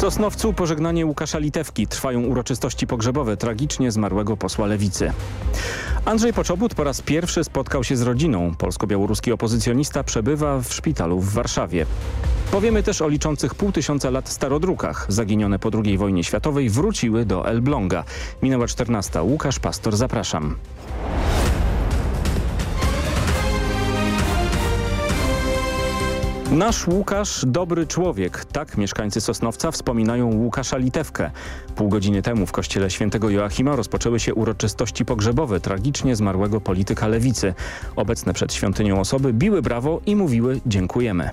Sosnowcu pożegnanie Łukasza Litewki. Trwają uroczystości pogrzebowe tragicznie zmarłego posła Lewicy. Andrzej Poczobut po raz pierwszy spotkał się z rodziną. Polsko-białoruski opozycjonista przebywa w szpitalu w Warszawie. Powiemy też o liczących pół tysiąca lat starodrukach. Zaginione po II wojnie światowej wróciły do Elbląga. Minęła 14. Łukasz Pastor, zapraszam. Nasz Łukasz dobry człowiek. Tak mieszkańcy Sosnowca wspominają Łukasza Litewkę. Pół godziny temu w kościele świętego Joachima rozpoczęły się uroczystości pogrzebowe tragicznie zmarłego polityka lewicy. Obecne przed świątynią osoby biły brawo i mówiły dziękujemy.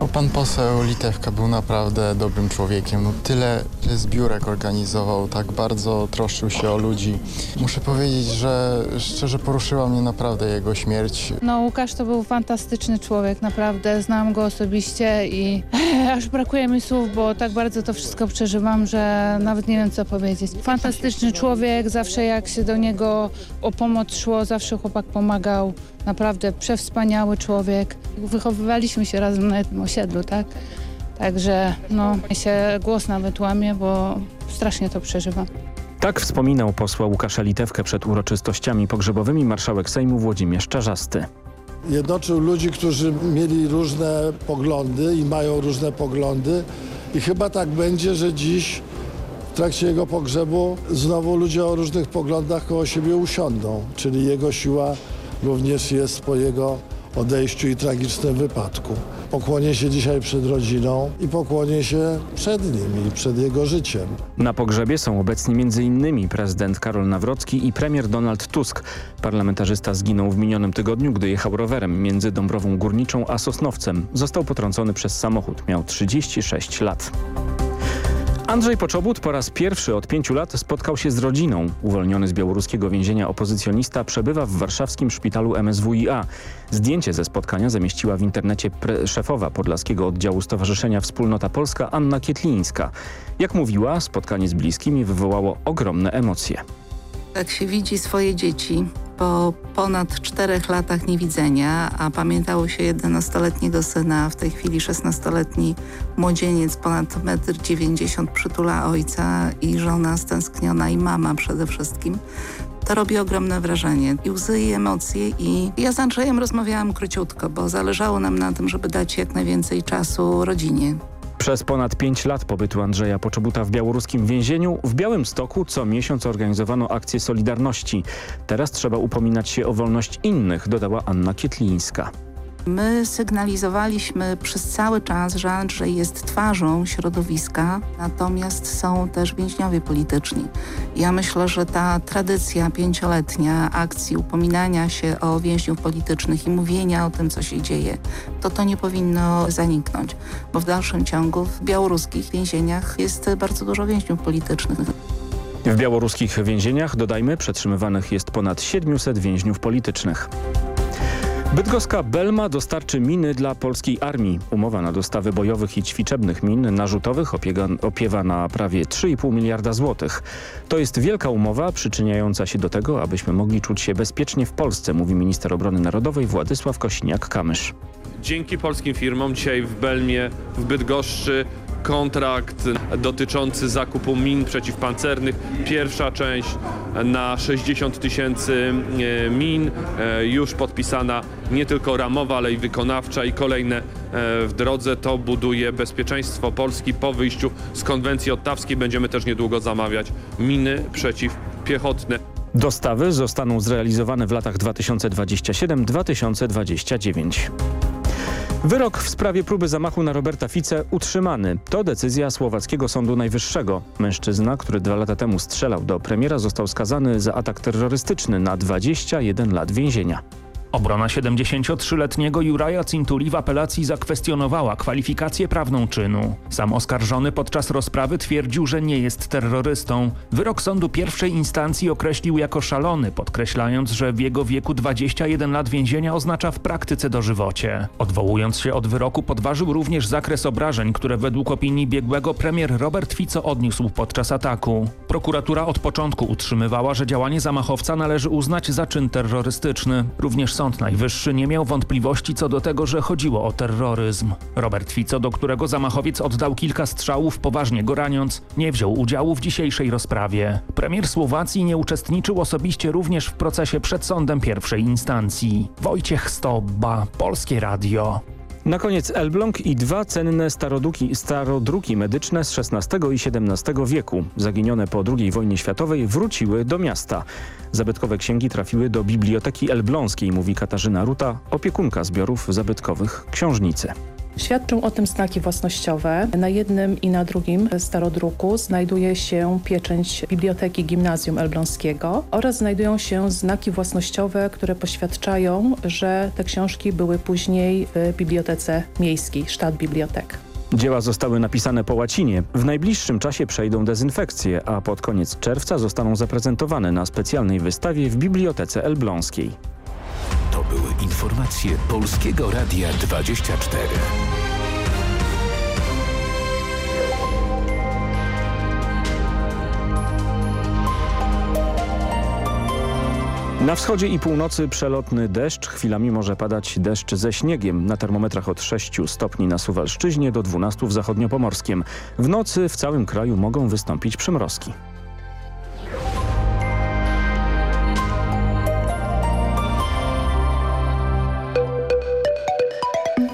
O, pan poseł Litewka był naprawdę dobrym człowiekiem. No, tyle zbiórek organizował, tak bardzo troszczył się o ludzi. Muszę powiedzieć, że szczerze poruszyła mnie naprawdę jego śmierć. No Łukasz to był fantastyczny człowiek, naprawdę. Znam go osobiście i aż brakuje mi słów, bo tak bardzo to wszystko przeżywam, że nawet nie wiem co powiedzieć. Fantastyczny człowiek, zawsze jak się do niego o pomoc szło, zawsze chłopak pomagał. Naprawdę przewspaniały człowiek. Wychowywaliśmy się razem na jednym osiedlu, tak? Także no, się głos nawet łamie, bo strasznie to przeżywam. Tak wspominał posła Łukasza Litewkę przed uroczystościami pogrzebowymi marszałek Sejmu Włodzimierz Czarzasty. Jednoczył ludzi, którzy mieli różne poglądy i mają różne poglądy i chyba tak będzie, że dziś w trakcie jego pogrzebu znowu ludzie o różnych poglądach koło siebie usiądą, czyli jego siła również jest po jego odejściu i tragicznym wypadku. Pokłonię się dzisiaj przed rodziną i pokłonię się przed nim i przed jego życiem. Na pogrzebie są obecni m.in. prezydent Karol Nawrocki i premier Donald Tusk. Parlamentarzysta zginął w minionym tygodniu, gdy jechał rowerem między Dąbrową Górniczą a Sosnowcem. Został potrącony przez samochód. Miał 36 lat. Andrzej Poczobut po raz pierwszy od pięciu lat spotkał się z rodziną. Uwolniony z białoruskiego więzienia opozycjonista przebywa w warszawskim szpitalu MSWiA. Zdjęcie ze spotkania zamieściła w internecie szefowa podlaskiego oddziału Stowarzyszenia Wspólnota Polska Anna Kietlińska. Jak mówiła, spotkanie z bliskimi wywołało ogromne emocje. Jak się widzi swoje dzieci po ponad czterech latach niewidzenia, a pamiętało się 11-letniego syna, w tej chwili 16-letni młodzieniec ponad 1,90 m przytula ojca i żona stęskniona i mama przede wszystkim, to robi ogromne wrażenie. I łzy i emocje i ja z Andrzejem rozmawiałam króciutko, bo zależało nam na tym, żeby dać jak najwięcej czasu rodzinie. Przez ponad pięć lat pobytu Andrzeja Poczobuta w białoruskim więzieniu w Białymstoku co miesiąc organizowano akcję Solidarności. Teraz trzeba upominać się o wolność innych, dodała Anna Kietlińska. My sygnalizowaliśmy przez cały czas, że Andrzej jest twarzą środowiska, natomiast są też więźniowie polityczni. Ja myślę, że ta tradycja pięcioletnia akcji upominania się o więźniów politycznych i mówienia o tym, co się dzieje, to to nie powinno zaniknąć, bo w dalszym ciągu w białoruskich więzieniach jest bardzo dużo więźniów politycznych. W białoruskich więzieniach, dodajmy, przetrzymywanych jest ponad 700 więźniów politycznych. Bydgoska Belma dostarczy miny dla polskiej armii. Umowa na dostawy bojowych i ćwiczebnych min narzutowych opiega, opiewa na prawie 3,5 miliarda złotych. To jest wielka umowa przyczyniająca się do tego, abyśmy mogli czuć się bezpiecznie w Polsce, mówi minister obrony narodowej Władysław Kosiniak-Kamysz. Dzięki polskim firmom dzisiaj w Belmie, w Bydgoszczy kontrakt dotyczący zakupu min przeciwpancernych. Pierwsza część na 60 tysięcy e, min e, już podpisana nie tylko ramowa, ale i wykonawcza i kolejne e, w drodze. To buduje bezpieczeństwo Polski po wyjściu z konwencji ottawskiej. Będziemy też niedługo zamawiać miny przeciwpiechotne. Dostawy zostaną zrealizowane w latach 2027-2029. Wyrok w sprawie próby zamachu na Roberta Fice utrzymany. To decyzja słowackiego Sądu Najwyższego. Mężczyzna, który dwa lata temu strzelał do premiera został skazany za atak terrorystyczny na 21 lat więzienia. Obrona 73-letniego Juraja Cintuli w apelacji zakwestionowała kwalifikację prawną czynu. Sam oskarżony podczas rozprawy twierdził, że nie jest terrorystą. Wyrok sądu pierwszej instancji określił jako szalony, podkreślając, że w jego wieku 21 lat więzienia oznacza w praktyce dożywocie. Odwołując się od wyroku podważył również zakres obrażeń, które według opinii biegłego premier Robert Fico odniósł podczas ataku. Prokuratura od początku utrzymywała, że działanie zamachowca należy uznać za czyn terrorystyczny. Również Sąd Najwyższy nie miał wątpliwości co do tego, że chodziło o terroryzm. Robert Fico, do którego zamachowiec oddał kilka strzałów, poważnie go raniąc, nie wziął udziału w dzisiejszej rozprawie. Premier Słowacji nie uczestniczył osobiście również w procesie przed sądem pierwszej instancji. Wojciech Stobba, Polskie Radio. Na koniec Elbląg i dwa cenne starodruki, starodruki medyczne z XVI i XVII wieku, zaginione po II wojnie światowej, wróciły do miasta. Zabytkowe księgi trafiły do Biblioteki Elbląskiej, mówi Katarzyna Ruta, opiekunka zbiorów zabytkowych książnicy. Świadczą o tym znaki własnościowe. Na jednym i na drugim starodruku znajduje się pieczęć Biblioteki Gimnazjum Elbląskiego oraz znajdują się znaki własnościowe, które poświadczają, że te książki były później w Bibliotece Miejskiej, Sztat Bibliotek. Dzieła zostały napisane po łacinie. W najbliższym czasie przejdą dezynfekcję, a pod koniec czerwca zostaną zaprezentowane na specjalnej wystawie w Bibliotece Elbląskiej. To były informacje Polskiego Radia 24. Na wschodzie i północy przelotny deszcz, chwilami może padać deszcz ze śniegiem. Na termometrach od 6 stopni na Suwalszczyźnie do 12 w zachodniopomorskim. W nocy w całym kraju mogą wystąpić przymrozki.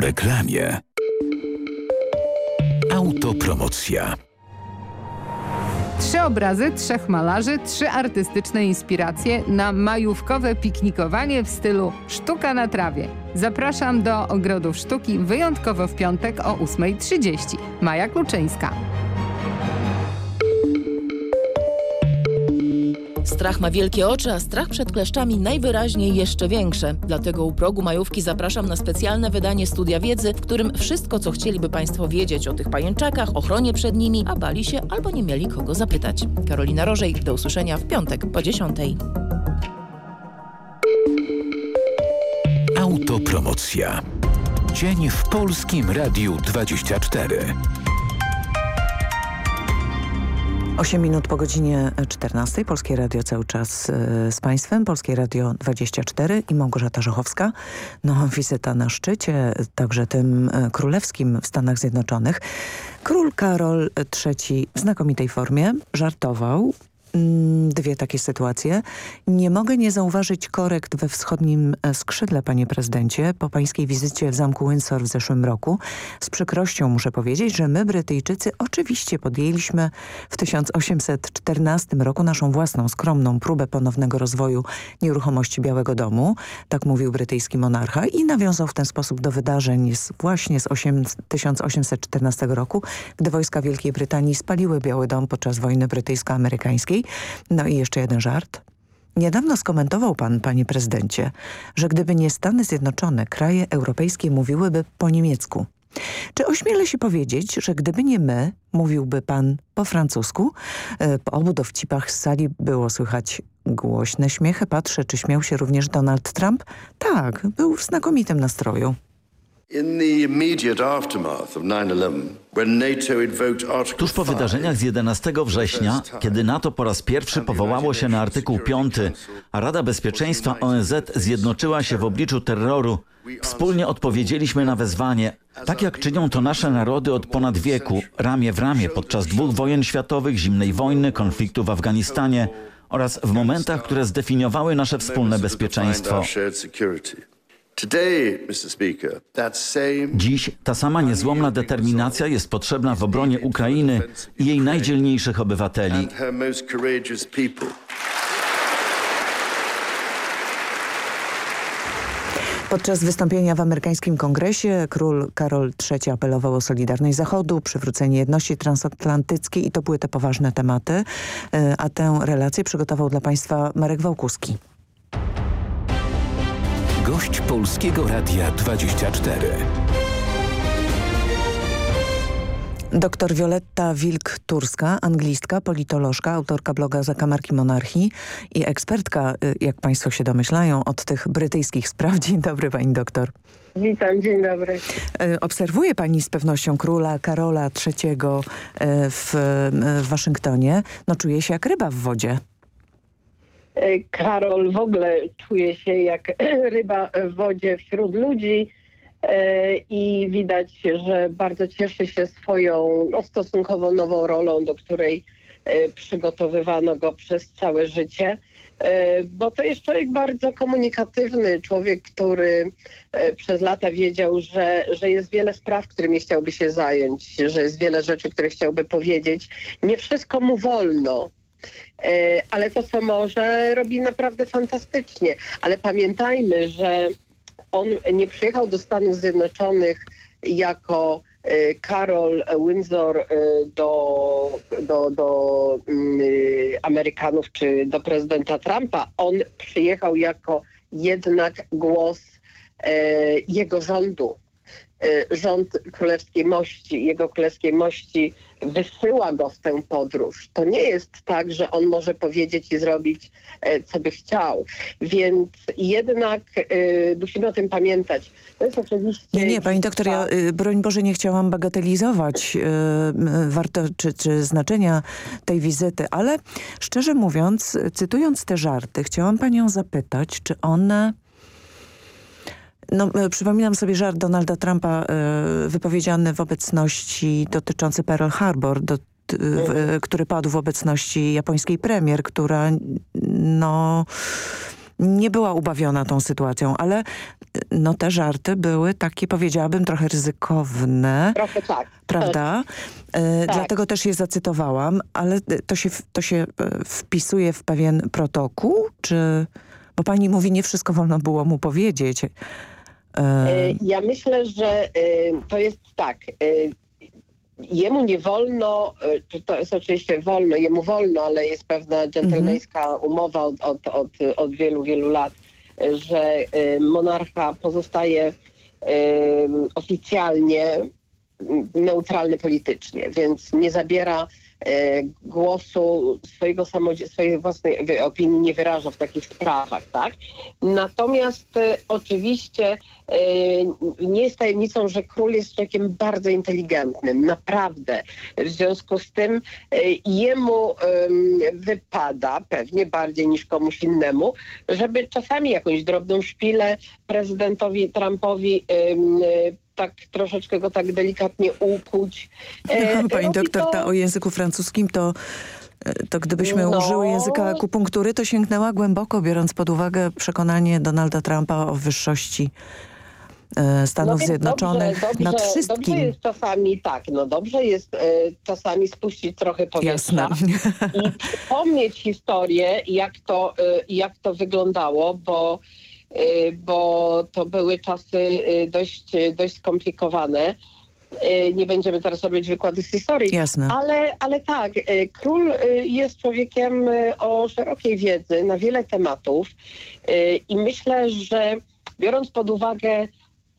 Reklamie. Autopromocja. Trzy obrazy, trzech malarzy, trzy artystyczne inspiracje na majówkowe piknikowanie w stylu sztuka na trawie. Zapraszam do Ogrodów Sztuki wyjątkowo w piątek o 8.30. Maja Kluczyńska. Strach ma wielkie oczy, a strach przed kleszczami najwyraźniej jeszcze większe. Dlatego u progu majówki zapraszam na specjalne wydanie Studia Wiedzy, w którym wszystko, co chcieliby Państwo wiedzieć o tych pajęczakach, ochronie przed nimi, a bali się albo nie mieli kogo zapytać. Karolina Rożej, do usłyszenia w piątek po 10. Autopromocja. Dzień w Polskim Radiu 24. 8 minut po godzinie 14. Polskie Radio cały czas y, z Państwem. Polskie Radio 24 i Małgorzata Żochowska. No, wizyta na szczycie, także tym y, królewskim w Stanach Zjednoczonych. Król Karol III w znakomitej formie żartował dwie takie sytuacje. Nie mogę nie zauważyć korekt we wschodnim skrzydle, panie prezydencie, po pańskiej wizycie w zamku Windsor w zeszłym roku. Z przykrością muszę powiedzieć, że my, Brytyjczycy, oczywiście podjęliśmy w 1814 roku naszą własną, skromną próbę ponownego rozwoju nieruchomości Białego Domu. Tak mówił brytyjski monarcha i nawiązał w ten sposób do wydarzeń z, właśnie z 8, 1814 roku, gdy wojska Wielkiej Brytanii spaliły Biały Dom podczas wojny brytyjsko-amerykańskiej. No i jeszcze jeden żart. Niedawno skomentował pan, panie prezydencie, że gdyby nie Stany Zjednoczone, kraje europejskie mówiłyby po niemiecku. Czy ośmielę się powiedzieć, że gdyby nie my, mówiłby pan po francusku? E, po obu dowcipach z sali było słychać głośne śmiechy. Patrzę, czy śmiał się również Donald Trump? Tak, był w znakomitym nastroju. Tuż po wydarzeniach z 11 września, kiedy NATO po raz pierwszy powołało się na artykuł 5, a Rada Bezpieczeństwa ONZ zjednoczyła się w obliczu terroru, wspólnie odpowiedzieliśmy na wezwanie, tak jak czynią to nasze narody od ponad wieku, ramię w ramię podczas dwóch wojen światowych, zimnej wojny, konfliktu w Afganistanie oraz w momentach, które zdefiniowały nasze wspólne bezpieczeństwo. Dziś ta sama niezłomna determinacja jest potrzebna w obronie Ukrainy i jej najdzielniejszych obywateli. Podczas wystąpienia w amerykańskim kongresie król Karol III apelował o solidarność Zachodu, przywrócenie jedności transatlantyckiej i to były te poważne tematy. E, a tę relację przygotował dla Państwa Marek Wałkuski. Gość Polskiego Radia 24. Doktor Violetta Wilk-Turska, anglistka, politolożka, autorka bloga Zakamarki Monarchii i ekspertka, y, jak Państwo się domyślają, od tych brytyjskich spraw. Dzień dobry Pani doktor. Witam, dzień dobry. Y, obserwuje Pani z pewnością króla Karola III y, w, w Waszyngtonie. No czuje się jak ryba w wodzie. Karol w ogóle czuje się jak ryba w wodzie wśród ludzi E, i widać, że bardzo cieszy się swoją no, stosunkowo nową rolą, do której e, przygotowywano go przez całe życie. E, bo to jest człowiek bardzo komunikatywny, człowiek, który przez lata wiedział, że, że jest wiele spraw, którymi chciałby się zająć, że jest wiele rzeczy, które chciałby powiedzieć. Nie wszystko mu wolno, ale to, co może, robi naprawdę fantastycznie. Ale pamiętajmy, że on nie przyjechał do Stanów Zjednoczonych jako e, Karol Windsor e, do, do, do mm, Amerykanów czy do prezydenta Trumpa. On przyjechał jako jednak głos e, jego rządu. Rząd Królewskiej Mości, jego Królewskiej Mości wysyła go w tę podróż. To nie jest tak, że on może powiedzieć i zrobić, e, co by chciał. Więc jednak y, musimy o tym pamiętać. To jest oczywiście... Nie, nie, pani doktor, ja y, broń Boże nie chciałam bagatelizować y, warto, czy, czy znaczenia tej wizyty, ale szczerze mówiąc, cytując te żarty, chciałam panią zapytać, czy one no, e, przypominam sobie żart Donalda Trumpa y, wypowiedziany w obecności dotyczący Pearl Harbor, do, w, który padł w obecności japońskiej premier, która no nie była ubawiona tą sytuacją, ale no te żarty były takie, powiedziałabym, trochę ryzykowne. Trochę tak. Prawda? E, tak. Dlatego też je zacytowałam, ale to się, to się wpisuje w pewien protokół, czy... Bo pani mówi, nie wszystko wolno było mu powiedzieć. E, ja myślę, że e, to jest tak. E, jemu nie wolno, to jest oczywiście wolno, jemu wolno, ale jest pewna dżentelmeńska mhm. umowa od, od, od, od wielu, wielu lat, że monarcha pozostaje oficjalnie neutralny politycznie, więc nie zabiera E, głosu, swojego swojej własnej opinii nie wyraża w takich sprawach, tak? Natomiast e, oczywiście e, nie jest tajemnicą, że król jest człowiekiem bardzo inteligentnym, naprawdę. W związku z tym jemu wypada, pewnie bardziej niż komuś innemu, żeby czasami jakąś drobną szpilę prezydentowi Trumpowi tak troszeczkę go tak delikatnie ukuć. E, Pani doktor, to... ta o języku francuskim to e, to gdybyśmy no. użyły języka akupunktury, to sięgnęła głęboko, biorąc pod uwagę przekonanie Donalda Trumpa o wyższości e, Stanów no Zjednoczonych dobrze, nad wszystkim. Dobrze jest czasami tak, no dobrze jest e, czasami spuścić trochę powietrza Jasne. i przypomnieć historię, jak to, e, jak to wyglądało, bo bo to były czasy y, dość, dość skomplikowane. Y, nie będziemy teraz robić wykłady z historii. Jasne. Ale, ale tak, król jest człowiekiem o szerokiej wiedzy na wiele tematów i myślę, że biorąc pod uwagę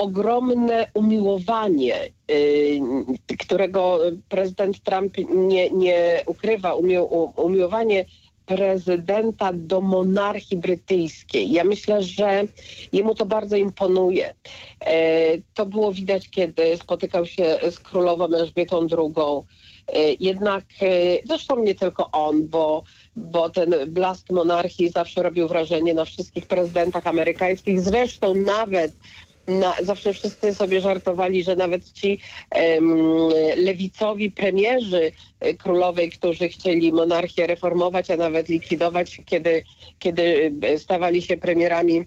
ogromne umiłowanie, y, którego prezydent Trump nie, nie ukrywa, umiłowanie prezydenta do monarchii brytyjskiej. Ja myślę, że jemu to bardzo imponuje. E, to było widać, kiedy spotykał się z królową Elżbietą II. E, jednak, e, zresztą nie tylko on, bo, bo ten blask monarchii zawsze robił wrażenie na wszystkich prezydentach amerykańskich. Zresztą nawet na, zawsze wszyscy sobie żartowali, że nawet ci um, lewicowi premierzy e, królowej, którzy chcieli monarchię reformować, a nawet likwidować, kiedy, kiedy e, stawali się premierami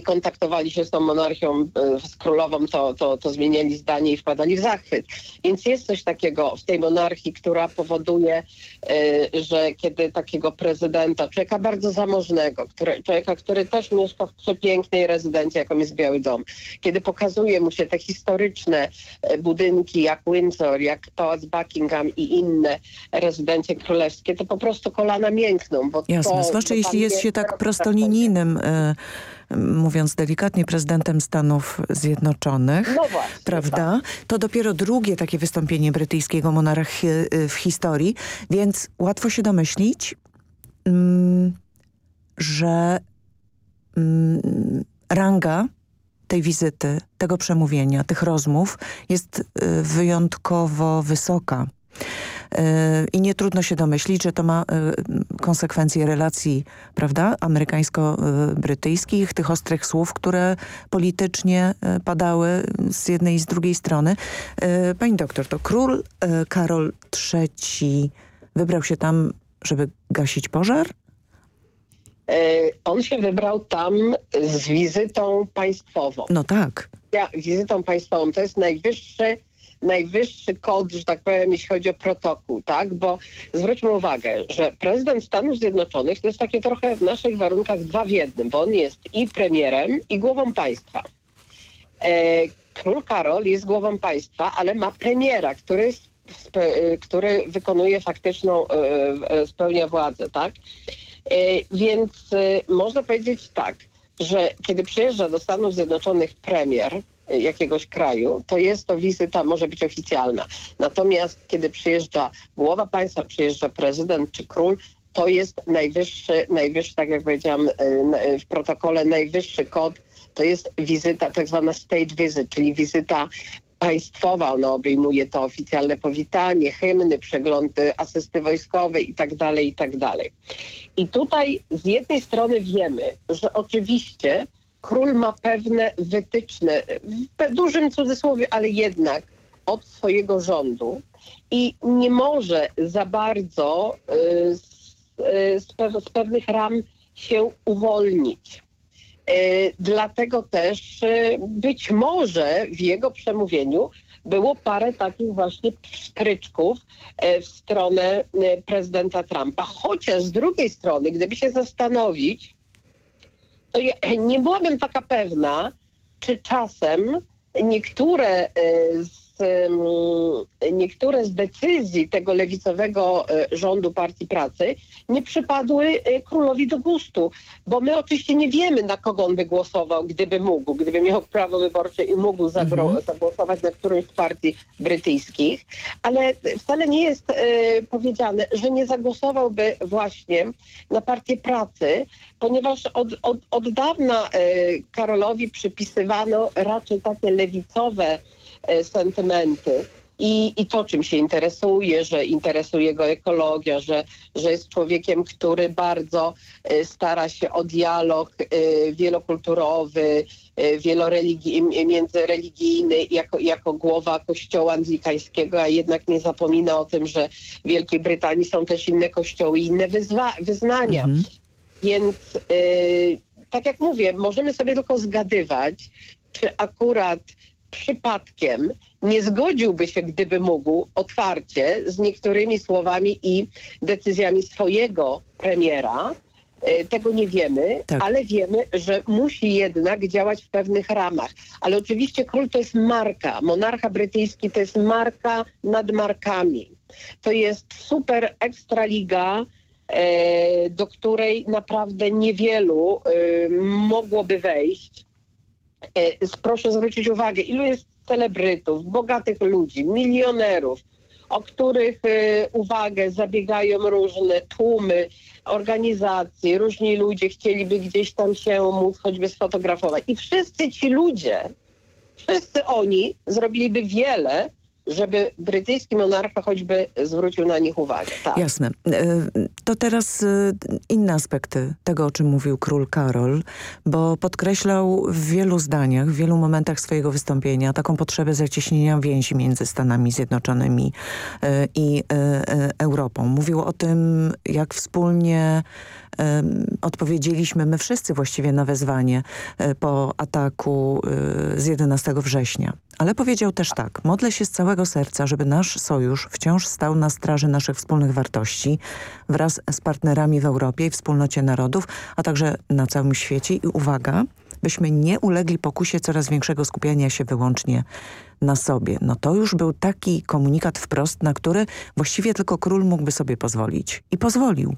kontaktowali się z tą monarchią, e, z królową, to, to, to zmieniali zdanie i wpadali w zachwyt. Więc jest coś takiego w tej monarchii, która powoduje, e, że kiedy takiego prezydenta, człowieka bardzo zamożnego, który, człowieka, który też mieszka w przepięknej rezydencji, jaką jest Biały Dom, kiedy pokazuje mu się te historyczne e, budynki jak Windsor, jak Pałac Buckingham i inne rezydencje królewskie, to po prostu kolana miękną. Bo Jasne, to, zwłaszcza jeśli jest się tak prostolinijnym mówiąc delikatnie, prezydentem Stanów Zjednoczonych, no właśnie, prawda? Tak. To dopiero drugie takie wystąpienie brytyjskiego monarchy y, w historii, więc łatwo się domyślić, mm, że mm, ranga tej wizyty, tego przemówienia, tych rozmów jest y, wyjątkowo wysoka. I nie trudno się domyślić, że to ma y, konsekwencje relacji prawda, amerykańsko-brytyjskich, tych ostrych słów, które politycznie y, padały z jednej i z drugiej strony. Pani doktor, to król Karol III wybrał się tam, żeby gasić pożar? On się wybrał tam z wizytą państwową. No tak. Ja, wizytą państwową. To jest najwyższy najwyższy kod, że tak powiem, jeśli chodzi o protokół, tak? Bo zwróćmy uwagę, że prezydent Stanów Zjednoczonych to jest takie trochę w naszych warunkach dwa w jednym, bo on jest i premierem, i głową państwa. E, Król Karol jest głową państwa, ale ma premiera, który, który wykonuje faktyczną, e, e, spełnia władzę, tak? E, więc można powiedzieć tak, że kiedy przyjeżdża do Stanów Zjednoczonych premier, jakiegoś kraju, to jest to wizyta, może być oficjalna. Natomiast kiedy przyjeżdża głowa państwa, przyjeżdża prezydent czy król, to jest najwyższy, najwyższy, tak jak powiedziałam e, w protokole, najwyższy kod, to jest wizyta, tak zwana state visit, czyli wizyta państwowa. Ona obejmuje to oficjalne powitanie, hymny, przeglądy asysty wojskowej itd., tak itd. Tak I tutaj z jednej strony wiemy, że oczywiście król ma pewne wytyczne, w dużym cudzysłowie, ale jednak od swojego rządu i nie może za bardzo y, z, y, z, pewnych ram się uwolnić. Y, dlatego też być może w jego przemówieniu było parę takich właśnie stryczków w stronę prezydenta Trumpa. Chociaż z drugiej strony, gdyby się zastanowić, to ja nie byłabym taka pewna, czy czasem niektóre e, z, niektóre z decyzji tego lewicowego e, rządu Partii Pracy nie przypadły e, królowi do gustu, bo my oczywiście nie wiemy, na kogo on by głosował, gdyby mógł, gdyby miał prawo wyborcze i mógł mhm. zagłosować na którąś z partii brytyjskich, ale wcale nie jest powiedziane, że nie zagłosowałby właśnie na Partię Pracy, ponieważ od, od, od dawna e, Karolowi przypisywano raczej takie lewicowe e, sentymenty. I, I to, czym się interesuje, że interesuje go ekologia, że, że jest człowiekiem, który bardzo e, stara się o dialog wielokulturowy, wieloreligijny, międzyreligijny jako, jako głowa kościoła anglikańskiego, a jednak nie zapomina o tym, że w Wielkiej Brytanii są też inne kościoły, inne wyzwa, wyznania. Mhm. Więc yy, tak jak mówię, możemy sobie tylko zgadywać, czy akurat przypadkiem nie zgodziłby się, gdyby mógł, otwarcie z niektórymi słowami i decyzjami swojego premiera. Y, tego nie wiemy, tak. ale wiemy, że musi jednak działać w pewnych ramach. Ale oczywiście król to jest marka. Monarcha brytyjski to jest marka nad markami. To jest super ekstraliga, E, do której naprawdę niewielu e, mogłoby wejść. Proszę zwrócić uwagę, ilu jest celebrytów, bogatych ludzi, milionerów, o których uwagę zabiegają różne tłumy, organizacje, różni ludzie chcieliby gdzieś tam się móc choćby sfotografować. I wszyscy ci ludzie, wszyscy oni zrobiliby wiele, żeby brytyjski monarcha choćby zwrócił na nich uwagę. Tak. Jasne. E, to teraz e, inne aspekty tego, o czym mówił król Karol, bo podkreślał w wielu zdaniach, w wielu momentach swojego wystąpienia taką potrzebę zacieśnienia więzi między Stanami Zjednoczonymi e, i Europą. Mówił o tym, jak wspólnie odpowiedzieliśmy my wszyscy właściwie na wezwanie po ataku z 11 września. Ale powiedział też tak, modlę się z całego serca, żeby nasz sojusz wciąż stał na straży naszych wspólnych wartości wraz z partnerami w Europie i wspólnocie narodów, a także na całym świecie. I uwaga, byśmy nie ulegli pokusie coraz większego skupiania się wyłącznie na sobie. No to już był taki komunikat wprost, na który właściwie tylko król mógłby sobie pozwolić. I pozwolił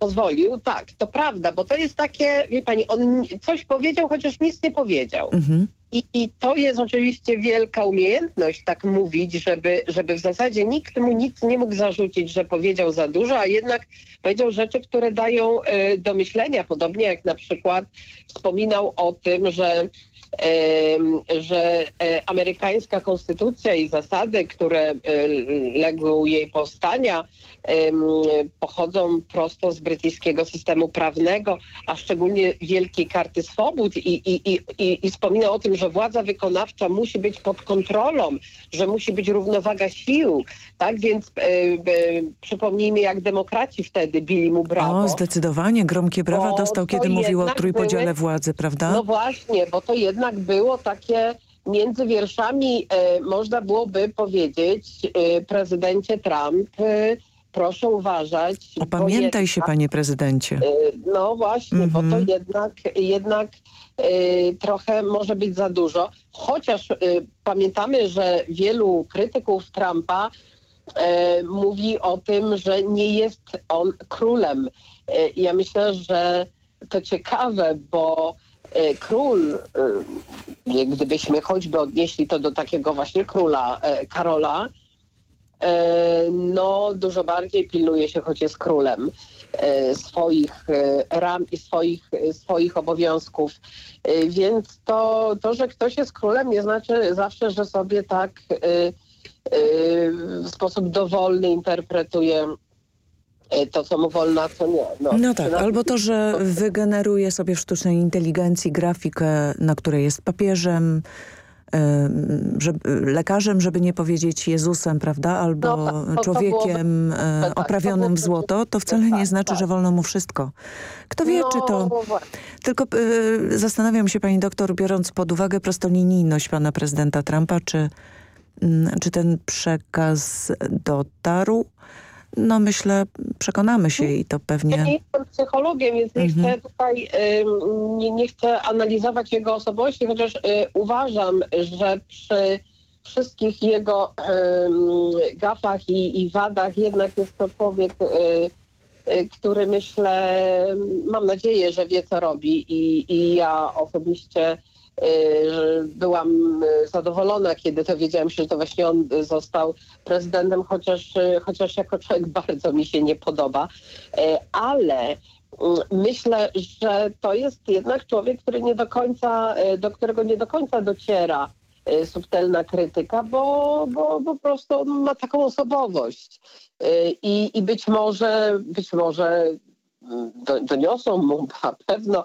pozwolił, tak, to prawda, bo to jest takie, wie pani, on coś powiedział, chociaż nic nie powiedział. Mhm. I, I, to jest oczywiście wielka umiejętność tak mówić, żeby, żeby w zasadzie nikt mu nic nie mógł zarzucić, że powiedział za dużo, a jednak powiedział rzeczy, które dają y, do myślenia. Podobnie jak na przykład wspominał o tym, że że e, amerykańska konstytucja i zasady, które e, legły u jej powstania, pochodzą prosto z brytyjskiego systemu prawnego, a szczególnie Wielkiej Karty Swobód i, i, i, i, i wspomina o tym, że władza wykonawcza musi być pod kontrolą, że musi być równowaga sił, tak? Więc e, e, przypomnijmy, jak demokraci wtedy bili mu brawo. O, zdecydowanie. Gromkie brawa dostał, kiedy mówił o trójpodziale były, władzy, prawda? No właśnie, bo to jednak było takie między wierszami, e, można byłoby powiedzieć, e, prezydencie Trump, e, proszę uważać. Opamiętaj jednak, się, panie prezydencie. E, no właśnie, mm -hmm. bo to mhm. jednak, jednak e, trochę może być za dużo. Chociaż e, pamiętamy, że wielu krytyków Trumpa mówi o tym, że nie jest on królem. Ja myślę, że to ciekawe, bo król, gdybyśmy choćby odnieśli to do takiego właśnie króla Karola, no dużo bardziej pilnuje się, choć jest królem swoich ram i swoich, swoich obowiązków. Więc to, to, że ktoś jest królem nie znaczy zawsze, że sobie tak w sposób dowolny interpretuje e, to, co mu wolno, a co nie. No, no tak, albo to, że wygeneruje sobie sztucznej inteligencji grafikę, na której jest papieżem, żeby, lekarzem, żeby nie powiedzieć Jezusem, prawda, albo no, tak, to, człowiekiem to tak, oprawionym w złoto, to wcale tak, nie znaczy, tak. że wolno mu wszystko. Kto wie, no, czy to... Tylko y, zastanawiam się, pani doktor, biorąc pod uwagę prostolinijność pana prezydenta Trumpa, czy Mm, czy ten przekaz dotarł? No myślę, przekonamy się i to pewnie... Ja nie jestem psychologiem, więc nie mhm. chcę tutaj, nie, nie, chcę analizować jego osobowości, chociaż y, uważam, że przy wszystkich jego gafach i, i, wadach jednak jest to człowiek, y, y który myślę, mam nadzieję, że wie co robi i, i ja osobiście byłam y, zadowolona, kiedy to wiedziałam, że to właśnie on został prezydentem, chociaż, y, chociaż jako człowiek bardzo mi się nie podoba. Ale mm, myślę, że to jest jednak człowiek, który nie do końca, do którego nie do końca dociera subtelna krytyka, bo, bo, bo po prostu ma taką osobowość. I, I być może, być może doniosą mu na pewno.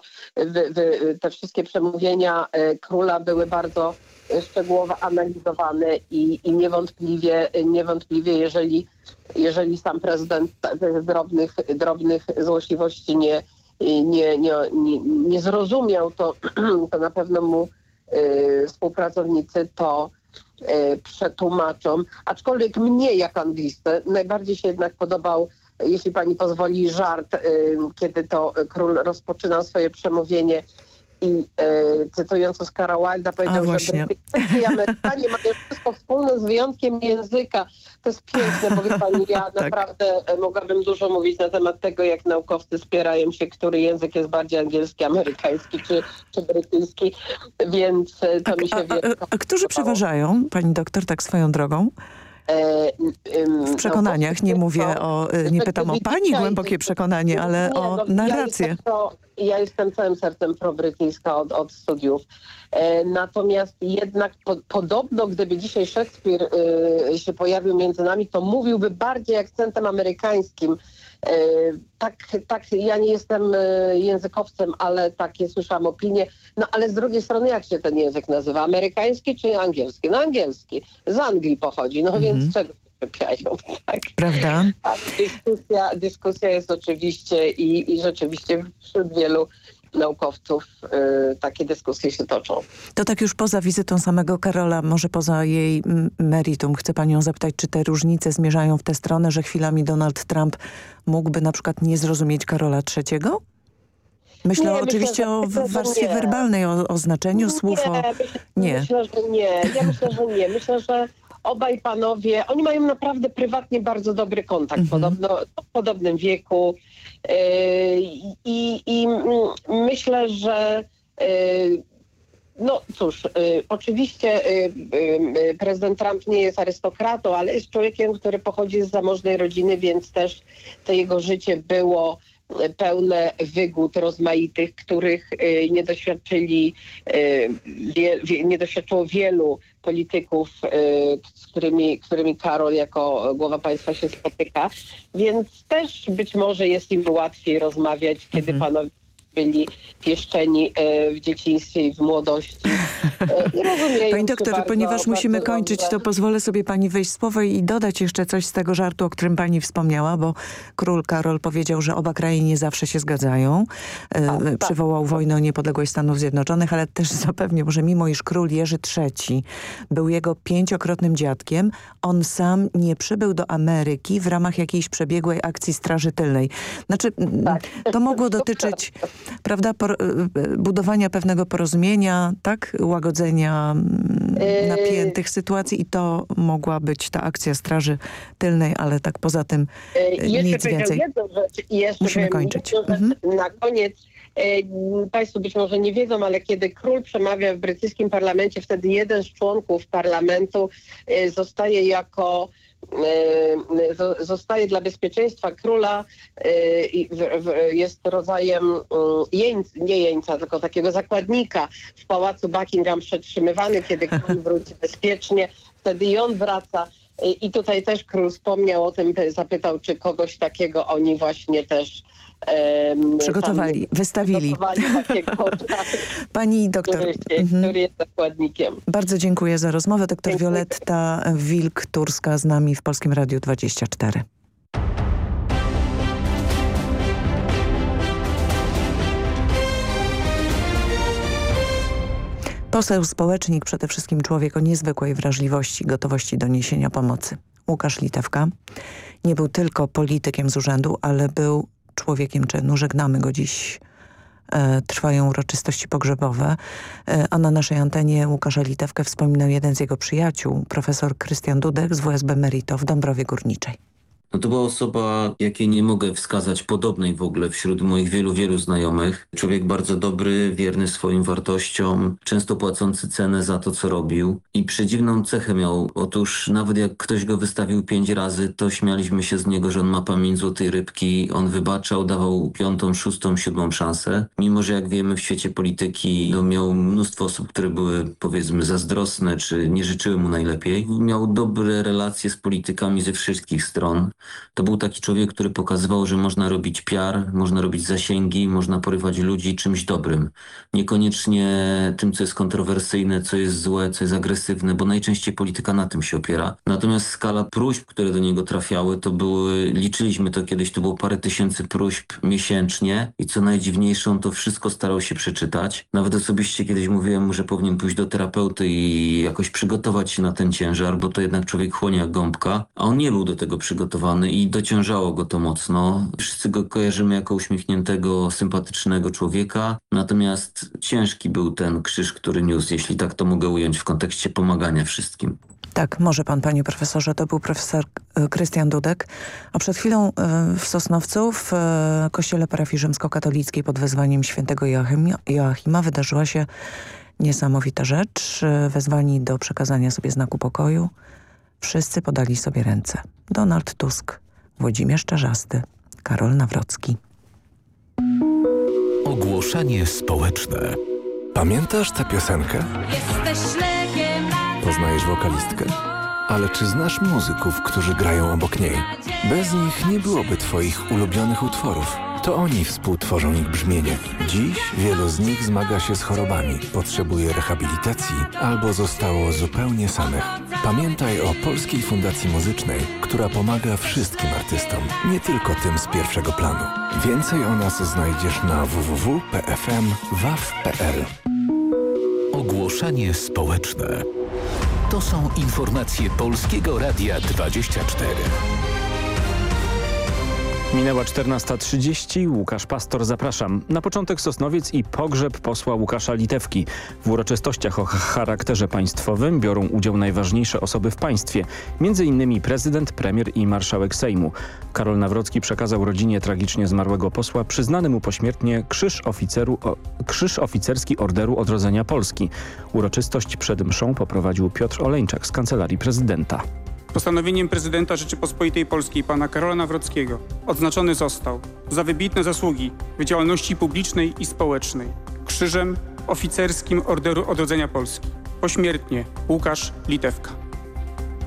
te wszystkie przemówienia e, króla były bardzo szczegółowo analizowane i, i niewątpliwie, niewątpliwie jeżeli, jeżeli sam prezydent drobnych, drobnych złośliwości nie, nie, nie, nie, nie zrozumiał, to, to na pewno mu współpracownicy to przetłumaczą. Aczkolwiek mnie, jak anglistę, najbardziej się jednak podobał jeśli pani pozwoli, żart, y, kiedy to król rozpoczynał swoje przemówienie i e, cytując Oscara Wilda powiedział, że właśnie. Brytyjczycy i Amerykanie mają wszystko wspólne z wyjątkiem języka. To jest piękne, bo wie pani, ja Tak. naprawdę e, mogłabym dużo mówić na temat tego, jak naukowcy spierają się, który język jest bardziej angielski, amerykański czy, czy brytyjski, więc e, to mi się A, wie. a, a którzy przeważają, pani doktor, tak swoją drogą? W przekonaniach, nie mówię o, y, nie pytam o pani głębokie przekonanie, ale o no, narrację. Ja jestem, całym sercem probrytyjska od, od studiów. E, natomiast jednak po, podobno, gdyby dzisiaj Szekspir y, się pojawił między nami, to mówiłby bardziej akcentem amerykańskim. E, tak, tak, ja nie jestem e, językowcem, ale takie słyszałam opinie. No ale z drugiej strony, jak się ten język nazywa? Amerykański czy angielski? No angielski. Z Anglii pochodzi, no więc czego się czepiają, tak? Prawda? A dyskusja, dyskusja jest oczywiście i, i rzeczywiście wśród wielu naukowców y, takie dyskusje się toczą. To tak już poza wizytą samego Karola, może poza jej mm, meritum, chcę panią zapytać, czy te różnice zmierzają w tę stronę, że chwilami Donald Trump mógłby na przykład nie zrozumieć Karola III? Myślę Nie, oczywiście o myślę, warstwie nie. werbalnej, o, o znaczeniu słów. O... Nie, myślę, Nie. że nie. Ja myślę, że nie. Myślę, że obaj panowie, oni mają naprawdę prywatnie bardzo dobry kontakt, podobno w podobnym wieku i, i mm, myślę, że yy, no cóż, y, oczywiście prezydent Trump nie jest arystokratą, ale jest człowiekiem, który pochodzi z zamożnej rodziny, więc też to jego życie było pełne wygód rozmaitych, których nie doświadczyli, nie doświadczyło wielu polityków, y, z którymi, którymi Karol jako głowa państwa się spotyka, więc też być może jest im łatwiej rozmawiać, kiedy panowie byli pieszczeni e, w dzieciństwie i w młodości. E, Pani doktor, ponieważ musimy kończyć, to pozwolę sobie pani wejść słowo i dodać jeszcze coś z tego żartu, o którym pani wspomniała, bo król Karol powiedział, że oba kraje nie zawsze się zgadzają. E, Przywołał wojnę o niepodległość Stanów Zjednoczonych, ale też zapewnił, że mimo iż król Jerzy III był jego pięciokrotnym dziadkiem, on sam nie przybył do Ameryki w ramach jakiejś przebiegłej akcji Straży Tylnej. Znaczy, m, to mogło dotyczyć prawda, por, y, y, budowania pewnego porozumienia, tak, łagodzenia mm, Yy. napiętych sytuacji i to mogła być ta akcja Straży Tylnej, ale tak poza tym E, y, jeszcze nic więcej. jedną rzecz jeszcze Musimy kończyć. rzecz Mhm. Na koniec, e, Państwo być może nie wiedzą, ale kiedy król przemawia w brytyjskim parlamencie, wtedy jeden z członków parlamentu zostaje jako zostaje dla bezpieczeństwa króla e, i jest rodzajem mm, jeńc, nie jeńca, tylko takiego zakładnika w pałacu Buckingham przetrzymywany, kiedy król wróci bezpiecznie. Wtedy i on wraca. I i tutaj też król wspomniał o tym, zapytał, czy kogoś takiego oni właśnie też Przygotowali, tam wystawili. tak, Pani doktor, który, się, który jest zakładnikiem. bardzo dziękuję za rozmowę. Doktor Wioletta Wilk-Turska z nami w Polskim Radiu 24. Poseł, społecznik, przede wszystkim człowiek o niezwykłej wrażliwości, gotowości do niesienia pomocy. Łukasz Litewka nie był tylko politykiem z urzędu, ale był człowiekiem czynu. Żegnamy go dziś. E, trwają uroczystości pogrzebowe, e, a na naszej antenie Łukasza Litewkę wspominał jeden z jego przyjaciół, profesor Krystian Dudek z WSB Merito w Dąbrowie Górniczej. No to była osoba, jakiej nie mogę wskazać podobnej w ogóle wśród moich wielu, wielu znajomych. Człowiek bardzo dobry, wierny swoim wartościom, często płacący cenę za to, co robił. I przedziwną cechę miał. Otóż nawet jak ktoś go wystawił pięć razy, to śmialiśmy się z niego, że on ma pamięć złotej rybki. On wybaczał, dawał piątą, szóstą, siódmą szansę. Mimo, że jak wiemy w świecie polityki no, miał mnóstwo osób, które były powiedzmy zazdrosne, czy nie życzyły mu najlepiej. Miał dobre relacje z politykami ze wszystkich stron. To był taki człowiek, który pokazywał, że można robić piar, można robić zasięgi, można porywać ludzi czymś dobrym. Niekoniecznie tym, co jest kontrowersyjne, co jest złe, co jest agresywne, bo najczęściej polityka na tym się opiera. Natomiast skala próśb, które do niego trafiały, to były, liczyliśmy to kiedyś, to było parę tysięcy próśb miesięcznie i co najdziwniejsze, on to wszystko starał się przeczytać. Nawet osobiście kiedyś mówiłem mu, że powinien pójść do terapeuty i jakoś przygotować się na ten ciężar, bo to jednak człowiek chłonie jak gąbka, a on nie był do tego przygotowany. Maltretowany i dociążało go to mocno. Wszyscy go kojarzymy jako uśmiechniętego, sympatycznego człowieka, natomiast ciężki był ten krzyż, który niósł, jeśli tak to mogę ująć w kontekście pomagania wszystkim. Tak, może pan, panie profesorze. To był profesor e, Krystian Dudek. A przed chwilą e, w Sosnowcu, w e, kościele parafii rzymskokatolickiej pod wezwaniem świętego Joachima wydarzyła się niesamowita rzecz. Wezwani do przekazania sobie znaku pokoju. Wszyscy podali sobie ręce. Donald Tusk, Włodzimierz Czarzasty, Karol Nawrocki. Ogłoszenie społeczne. Pamiętasz tę piosenkę? Jesteś lekiem Poznajesz wokalistkę? Ale czy znasz muzyków, którzy grają obok niej? Bez nich nie byłoby twoich ulubionych utworów. To oni współtworzą ich brzmienie. Dziś wielu z nich zmaga się z chorobami, potrzebuje rehabilitacji albo zostało zupełnie samych. Pamiętaj o Polskiej Fundacji Muzycznej, która pomaga wszystkim artystom, nie tylko tym z pierwszego planu. Więcej o nas znajdziesz na www.pfm.waw.pl Ogłoszenie społeczne. To są informacje Polskiego Radia 24. Minęła 14.30. Łukasz Pastor, zapraszam. Na początek Sosnowiec i pogrzeb posła Łukasza Litewki. W uroczystościach o charakterze państwowym biorą udział najważniejsze osoby w państwie, m.in. prezydent, premier i marszałek Sejmu. Karol Nawrocki przekazał rodzinie tragicznie zmarłego posła przyznany mu pośmiertnie krzyż, oficeru, o, krzyż oficerski Orderu Odrodzenia Polski. Uroczystość przed mszą poprowadził Piotr Oleńczak z Kancelarii Prezydenta. Postanowieniem prezydenta Rzeczypospolitej Polskiej pana Karola Nawrockiego odznaczony został za wybitne zasługi w działalności publicznej i społecznej Krzyżem Oficerskim Orderu Odrodzenia Polski. Pośmiertnie Łukasz Litewka.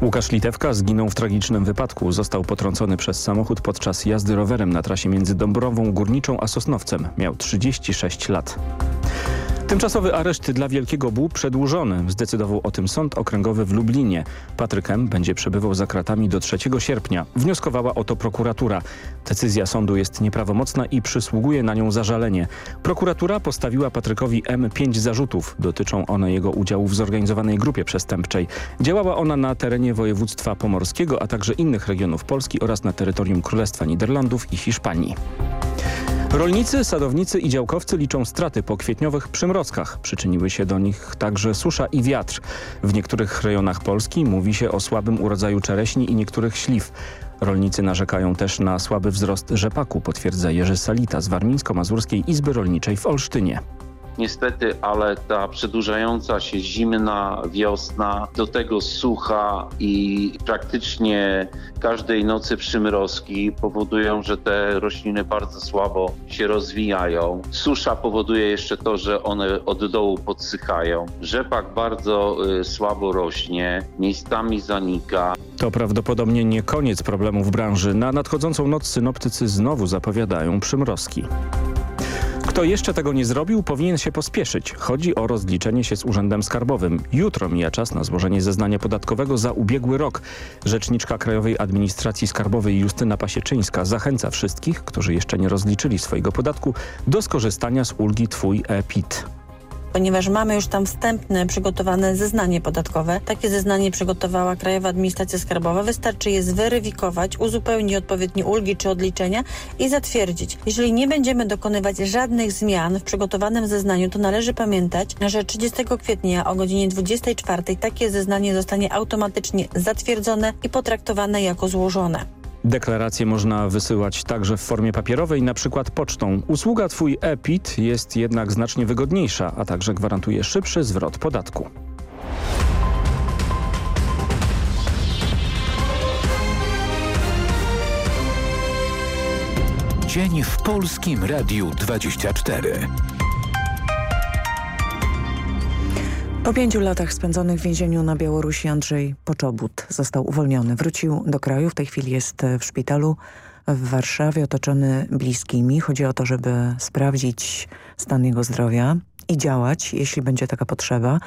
Łukasz Litewka zginął w tragicznym wypadku. Został potrącony przez samochód podczas jazdy rowerem na trasie między Dąbrową Górniczą a Sosnowcem. Miał 36 lat. Tymczasowy areszt dla Wielkiego Bu przedłużony. Zdecydował o tym Sąd Okręgowy w Lublinie. Patryk M. będzie przebywał za kratami do 3 sierpnia. Wnioskowała o to prokuratura. Decyzja sądu jest nieprawomocna i przysługuje na nią zażalenie. Prokuratura postawiła Patrykowi M. pięć zarzutów. Dotyczą one jego udziału w zorganizowanej grupie przestępczej. Działała ona na terenie województwa pomorskiego, a także innych regionów Polski oraz na terytorium Królestwa Niderlandów i Hiszpanii. Rolnicy, sadownicy i działkowcy liczą straty po kwietniowych przymrozkach. Przyczyniły się do nich także susza i wiatr. W niektórych rejonach Polski mówi się o słabym urodzaju czereśni i niektórych śliw. Rolnicy narzekają też na słaby wzrost rzepaku, potwierdza Jerzy Salita z Warmińsko-Mazurskiej Izby Rolniczej w Olsztynie. Niestety, ale ta przedłużająca się zimna wiosna, do tego sucha i praktycznie każdej nocy przymrozki powodują, że te rośliny bardzo słabo się rozwijają. Susza powoduje jeszcze to, że one od dołu podsychają. Rzepak bardzo y, słabo rośnie, miejscami zanika. To prawdopodobnie nie koniec problemów branży. Na nadchodzącą noc synoptycy znowu zapowiadają przymrozki. Kto jeszcze tego nie zrobił, powinien się pospieszyć. Chodzi o rozliczenie się z Urzędem Skarbowym. Jutro mija czas na złożenie zeznania podatkowego za ubiegły rok. Rzeczniczka Krajowej Administracji Skarbowej Justyna Pasieczyńska zachęca wszystkich, którzy jeszcze nie rozliczyli swojego podatku, do skorzystania z ulgi Twój e-PIT ponieważ mamy już tam wstępne przygotowane zeznanie podatkowe. Takie zeznanie przygotowała Krajowa Administracja Skarbowa. Wystarczy je zweryfikować, uzupełnić odpowiednie ulgi czy odliczenia i zatwierdzić. Jeżeli nie będziemy dokonywać żadnych zmian w przygotowanym zeznaniu, to należy pamiętać, że 30 kwietnia o godzinie 24 takie zeznanie zostanie automatycznie zatwierdzone i potraktowane jako złożone. Deklaracje można wysyłać także w formie papierowej, na przykład pocztą. Usługa Twój e-PIT jest jednak znacznie wygodniejsza, a także gwarantuje szybszy zwrot podatku. Dzień w Polskim Radiu 24. Po pięciu latach spędzonych w więzieniu na Białorusi Andrzej Poczobut został uwolniony. Wrócił do kraju, w tej chwili jest w szpitalu w Warszawie otoczony bliskimi. Chodzi o to, żeby sprawdzić stan jego zdrowia i działać, jeśli będzie taka potrzeba.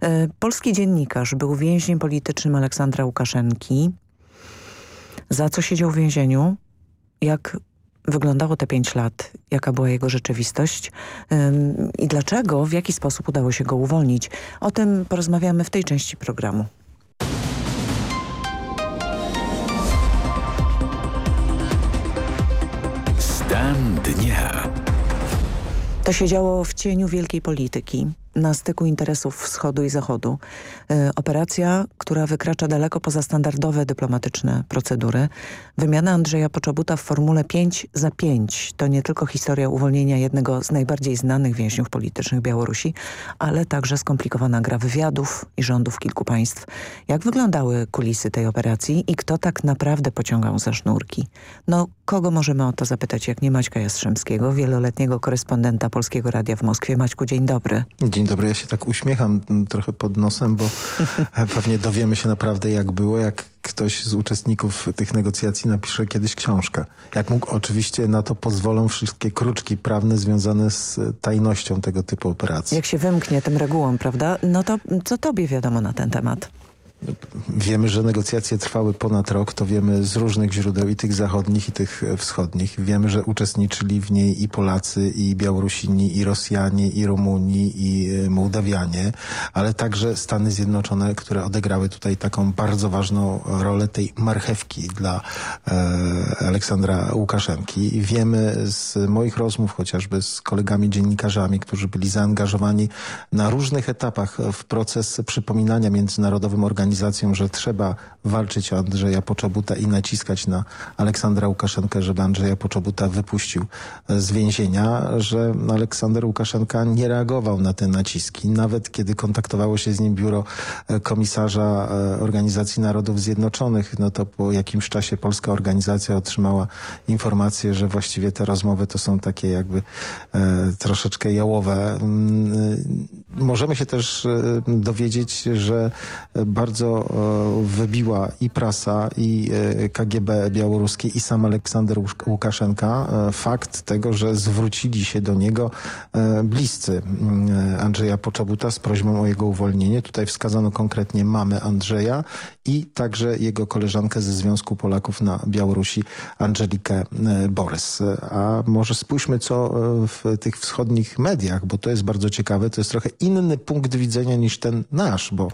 E, polski dziennikarz był więźniem politycznym Aleksandra Łukaszenki. Za co siedział w więzieniu? Jak wyglądało te pięć lat? Jaka była jego rzeczywistość? I dlaczego, w jaki sposób udało się go uwolnić? O tym porozmawiamy w tej części programu. Stan dnia. To się działo w cieniu wielkiej polityki na styku interesów wschodu i zachodu. E, operacja, która wykracza daleko poza standardowe dyplomatyczne procedury. Wymiana Andrzeja Poczobuta w formule 5 za 5 to nie tylko historia uwolnienia jednego z najbardziej znanych więźniów politycznych Białorusi, ale także skomplikowana gra wywiadów i rządów kilku państw. Jak wyglądały kulisy tej operacji i kto tak naprawdę pociągał za sznurki? No, kogo możemy o to zapytać, jak nie Maćka Jastrzębskiego, wieloletniego korespondenta Polskiego Radia w Moskwie. Maćku, dzień dobry. Dzień dobry, ja się tak uśmiecham trochę pod nosem, bo pewnie dowiemy się naprawdę jak było, jak ktoś z uczestników tych negocjacji napisze kiedyś książkę. Jak mógł, oczywiście na to pozwolą wszystkie kruczki prawne związane z tajnością tego typu operacji. Jak się wymknie tym regułom, prawda? No to co tobie wiadomo na ten temat? Wiemy, że negocjacje trwały ponad rok, to wiemy z różnych źródeł, i tych zachodnich, i tych wschodnich. Wiemy, że uczestniczyli w niej i Polacy, i Białorusini, i Rosjanie, i Rumuni, i e, Mołdawianie, ale także Stany Zjednoczone, które odegrały tutaj taką bardzo ważną rolę tej marchewki dla e, Aleksandra Łukaszenki. Wiemy z moich rozmów, chociażby z kolegami dziennikarzami, którzy byli zaangażowani na różnych etapach w proces przypominania międzynarodowym organizacjom, organizacją, że trzeba walczyć o Andrzeja Poczobuta i naciskać na Aleksandra Łukaszenkę, żeby Andrzeja Poczobuta wypuścił z więzienia, że Aleksander Łukaszenka nie reagował na te naciski. Nawet kiedy kontaktowało się z nim biuro e, komisarza e, Organizacji Narodów Zjednoczonych, no to po jakimś czasie polska organizacja otrzymała informację, że właściwie te rozmowy to są takie jakby e, troszeczkę jałowe. Mm, możemy się też dowiedzieć, że bardzo bardzo e, wybiła i prasa, i e, KGB białoruskie, i sam Aleksander Łukaszenka e, fakt tego, że zwrócili się do niego bliscy mm, Andrzeja Poczobuta z prośbą o jego uwolnienie. Tutaj wskazano konkretnie mamy Andrzeja i także jego koleżankę ze Związku Polaków na Białorusi, Angelikę Borys. A może spójrzmy, co w tych wschodnich mediach, bo to jest bardzo ciekawe. To jest trochę inny punkt widzenia niż ten nasz, bo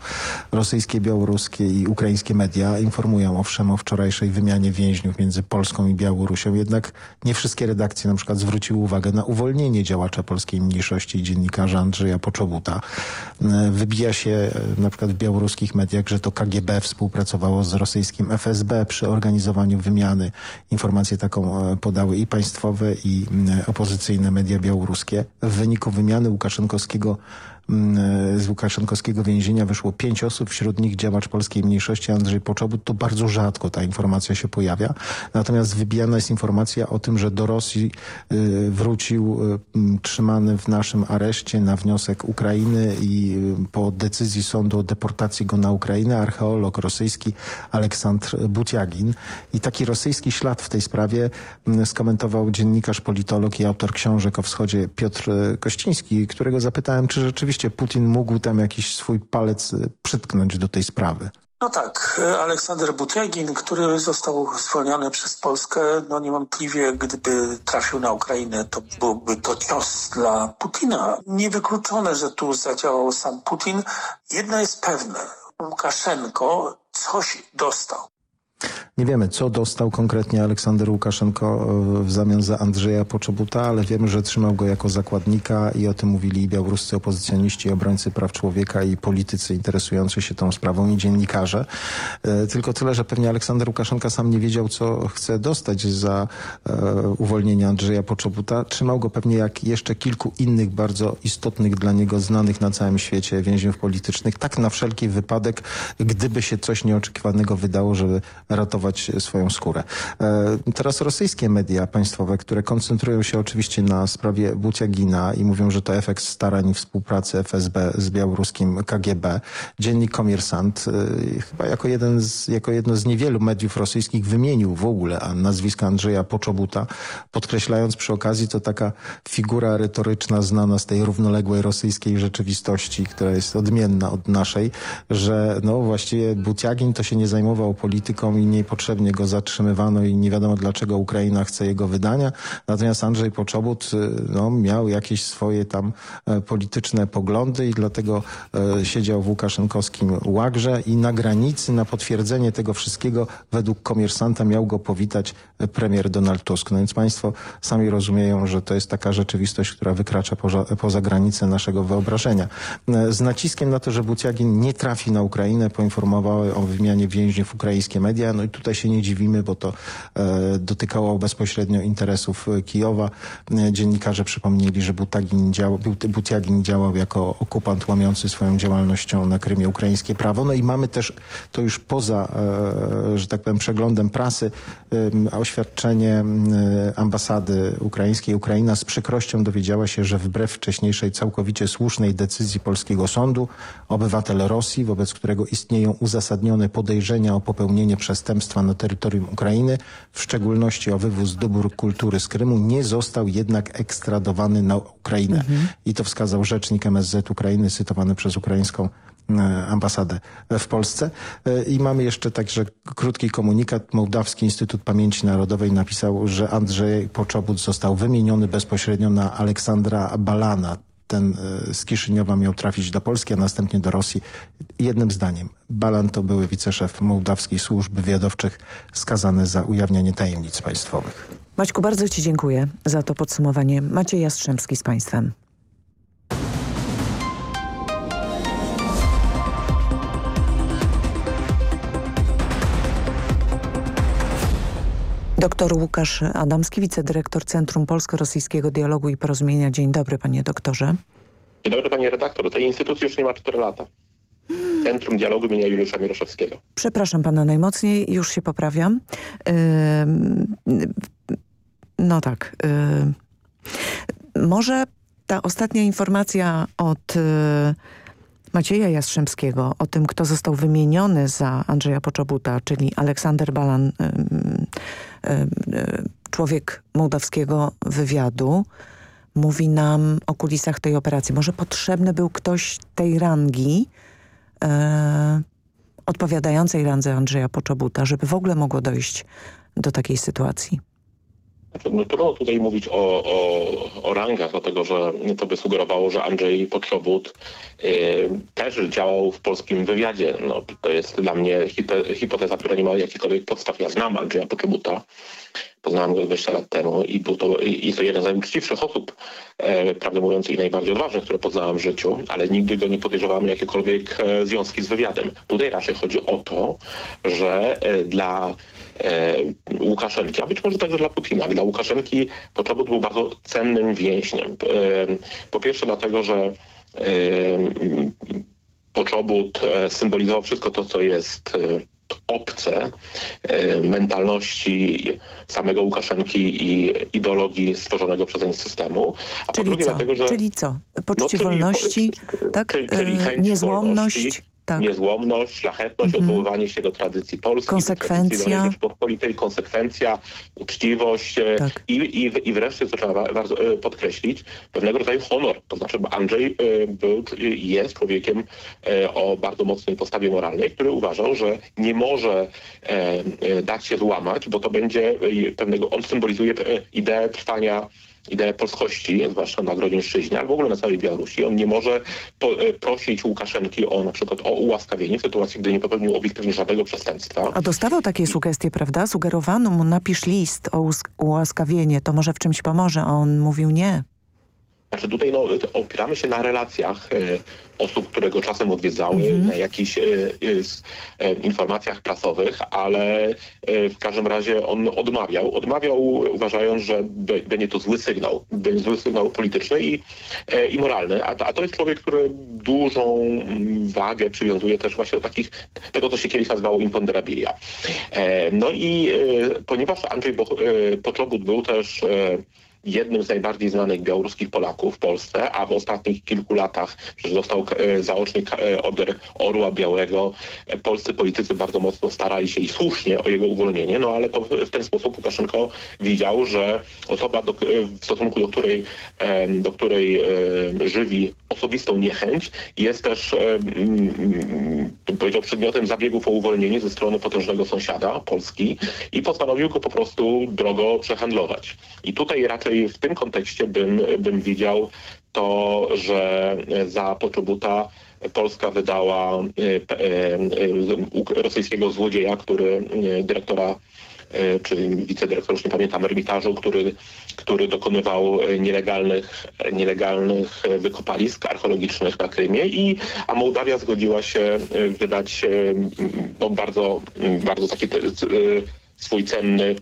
rosyjskie białoruskie i ukraińskie media informują owszem o wczorajszej wymianie więźniów między Polską i Białorusią, jednak nie wszystkie redakcje na przykład zwróciły uwagę na uwolnienie działacza polskiej mniejszości i dziennikarza Andrzeja Poczobuta. E, wybija się e, na przykład w białoruskich mediach, że to KGB współpracowało z rosyjskim FSB przy organizowaniu wymiany. Informację taką e, podały i państwowe i opozycyjne media białoruskie. W wyniku wymiany Łukaszenkowskiego z Łukaszenkowskiego więzienia wyszło pięć osób, wśród nich działacz polskiej mniejszości Andrzej Poczobut. To bardzo rzadko ta informacja się pojawia. Natomiast wybijana jest informacja o tym, że do Rosji y, wrócił y, trzymany w naszym areszcie na wniosek Ukrainy i y, po decyzji sądu o deportacji go na Ukrainę archeolog rosyjski Aleksandr Butiagin. I taki rosyjski ślad w tej sprawie mm, skomentował dziennikarz, politolog i autor książek o wschodzie Piotr Kościński, którego zapytałem, czy rzeczywiście rzeczywiście Putin mógł tam jakiś swój palec e, przytknąć do tej sprawy. No tak, e, Aleksander Butriagin, który został zwolniony przez Polskę, no niewątpliwie gdyby trafił na Ukrainę, to byłby to cios dla Putina. Niewykluczone, że tu zadziałał sam Putin. Jedno jest pewne, Łukaszenko coś dostał. Nie wiemy, co dostał konkretnie Aleksander Łukaszenko w zamian za Andrzeja Poczobuta, ale wiemy, że trzymał go jako zakładnika i o tym mówili białoruscy opozycjoniści, obrońcy praw człowieka i politycy interesujący się tą sprawą i dziennikarze. E, tylko tyle, że pewnie Aleksander Łukaszenka sam nie wiedział, co chce dostać za e, uwolnienie Andrzeja Poczobuta. Trzymał go pewnie jak jeszcze kilku innych bardzo istotnych dla niego, znanych na całym świecie więźniów politycznych, tak na wszelki wypadek, gdyby się coś nieoczekiwanego wydało, żeby ratować swoją skórę. E, teraz rosyjskie media państwowe, które koncentrują się oczywiście na sprawie Buciagina i mówią, że to efekt starań współpracy FSB z białoruskim KGB. Dziennik Komersant e, chyba jako, jeden z, jako jedno z niewielu mediów rosyjskich wymienił w ogóle nazwisko Andrzeja Poczobuta, podkreślając przy okazji to taka figura retoryczna znana z tej równoległej rosyjskiej rzeczywistości, która jest odmienna od naszej, że no właściwie Buciagin to się nie zajmował polityką i niepotrzebnie go zatrzymywano i nie wiadomo dlaczego Ukraina chce jego wydania. Natomiast Andrzej Poczobut no, miał jakieś swoje tam polityczne poglądy i dlatego siedział w łukaszenkowskim łagrze i na granicy na potwierdzenie tego wszystkiego według komersanta miał go powitać premier Donald Tusk. No więc państwo sami rozumieją, że to jest taka rzeczywistość, która wykracza poza, poza granice naszego wyobrażenia. Z naciskiem na to, że Buciagin nie trafi na Ukrainę, poinformowały o wymianie więźniów ukraińskie media. No i tutaj się nie dziwimy, bo to e, dotykało bezpośrednio interesów Kijowa. E, dziennikarze przypomnieli, że Butagin dział, Butiagin działał jako okupant łamiący swoją działalnością na Krymie ukraińskie prawo. No i mamy też to już poza, e, że tak powiem, przeglądem prasy, oświadczenie ambasady ukraińskiej. Ukraina z przykrością dowiedziała się, że wbrew wcześniejszej całkowicie słusznej decyzji polskiego sądu, obywatel Rosji, wobec którego istnieją uzasadnione podejrzenia o popełnienie przestępstwa na terytorium Ukrainy, w szczególności o wywóz dóbr kultury z Krymu, nie został jednak ekstradowany na Ukrainę. Mhm. I to wskazał rzecznik MSZ Ukrainy, cytowany przez ukraińską E, ambasadę w Polsce. E, I mamy jeszcze także krótki komunikat. Mołdawski Instytut Pamięci Narodowej napisał, że Andrzej Poczobut został wymieniony bezpośrednio na Aleksandra Balana. Ten e, z Kiszyniowa miał trafić do Polski, a następnie do Rosji. Jednym zdaniem. Balan to były wiceszef mołdawskiej służb wywiadowczych skazany za ujawnianie tajemnic państwowych. Maćku, bardzo Ci dziękuję za to podsumowanie. Maciej Jastrzębski z Państwem. Doktor Łukasz Adamski, wicedyrektor Centrum Polsko-Rosyjskiego Dialogu i Porozumienia. Dzień dobry panie doktorze. Dzień dobry panie redaktor. Tej instytucji już nie ma 4 lata. Centrum Dialogu imienia Juliusza Mieroszewskiego. Przepraszam pana najmocniej, już się poprawiam. Yy, no tak. Yy, może ta ostatnia informacja od... Yy, Macieja Jastrzębskiego o tym, kto został wymieniony za Andrzeja Poczobuta, czyli Aleksander Balan, człowiek mołdawskiego wywiadu, mówi nam o kulisach tej operacji. Może potrzebny był ktoś tej rangi, e, odpowiadającej randze Andrzeja Poczobuta, żeby w ogóle mogło dojść do takiej sytuacji. No, trudno tutaj mówić o, o, o rangach, dlatego że to by sugerowało, że Andrzej Potrzobut y, też działał w polskim wywiadzie. No, to jest dla mnie hipoteza, która nie ma jakichkolwiek podstaw. Ja znam Andrzeja Potrzobuta, poznałem go 20 lat temu i był to, i to jeden z najuczciwszych osób, e, prawdę mówiąc i najbardziej odważnych, które poznałem w życiu, ale nigdy go nie podejrzewałem jakiekolwiek e, związki z wywiadem. Tutaj raczej chodzi o to, że e, dla Łukaszenki, a być może także dla Putina. Dla Łukaszenki Poczobut był bardzo cennym więźniem. E, po pierwsze dlatego, że e, Poczobut e, symbolizował wszystko to, co jest obce mentalności samego Łukaszenki i ideologii stworzonego przeze systemu. A czyli po drugie co? dlatego, że... Czyli co? Poczucie no, czyli, wolności, tak? Czyli, czyli niezłomność? Wolności tak. niezłomność, szlachetność, mhm. odwoływanie się do tradycji polskiej, konsekwencja, Rzeczypospolitej, konsekwencja, uczciwość e, tak. i, i, i wreszcie, co trzeba bardzo e, podkreślić, pewnego rodzaju honor. To znaczy, bo Andrzej e, był, jest człowiekiem o bardzo mocnej postawie moralnej, który uważał, że nie może dać się złamać, bo to będzie pewnego, on symbolizuje ideę trwania ideę polskości, zwłaszcza na Grodzieńszczyźnie, ale w ogóle na całej Białorusi. On nie może po, e, prosić Łukaszenki o na przykład o ułaskawienie w sytuacji, gdy nie popełnił obiektywnie żadnego przestępstwa. A dostawał takie sugestie, prawda? Sugerowano mu napisz list o ułaskawienie, to może w czymś pomoże, a on mówił nie. Znaczy tutaj no, opieramy się na relacjach e, osób, które go czasem odwiedzały, mm na jakichś e, e, informacjach prasowych, ale w każdym razie on odmawiał. Odmawiał uważając, że będzie to zły sygnał, będzie zły sygnał polityczny i, i moralny. A, a, to jest człowiek, który dużą wagę przywiązuje też właśnie do takich, tego co się kiedyś nazywało imponderabilia. No i ponieważ Andrzej Bo Poczobut był też jednym z najbardziej znanych białoruskich Polaków w Polsce, a w ostatnich kilku latach dostał e, zaoczny e, order Orła Białego. E, polscy politycy bardzo mocno starali się i słusznie o jego uwolnienie, no ale to w ten sposób Łukaszenko widział, że osoba, do, w stosunku do której, do której żywi osobistą niechęć. Jest też, e, powiedział, przedmiotem zabiegów o uwolnienie ze strony potężnego sąsiada Polski i postanowił go po prostu drogo przehandlować. I tutaj raczej w tym kontekście bym, bym widział to, że za Poczobuta Polska wydała e, e, rosyjskiego złodzieja, który dyrektora czy wicedyrektor, już nie pamiętam, Ermitażu, który, który dokonywał nielegalnych, nielegalnych wykopalisk archeologicznych na Krymie, i, a Mołdawia zgodziła się wydać no, bardzo, bardzo taki swój cenny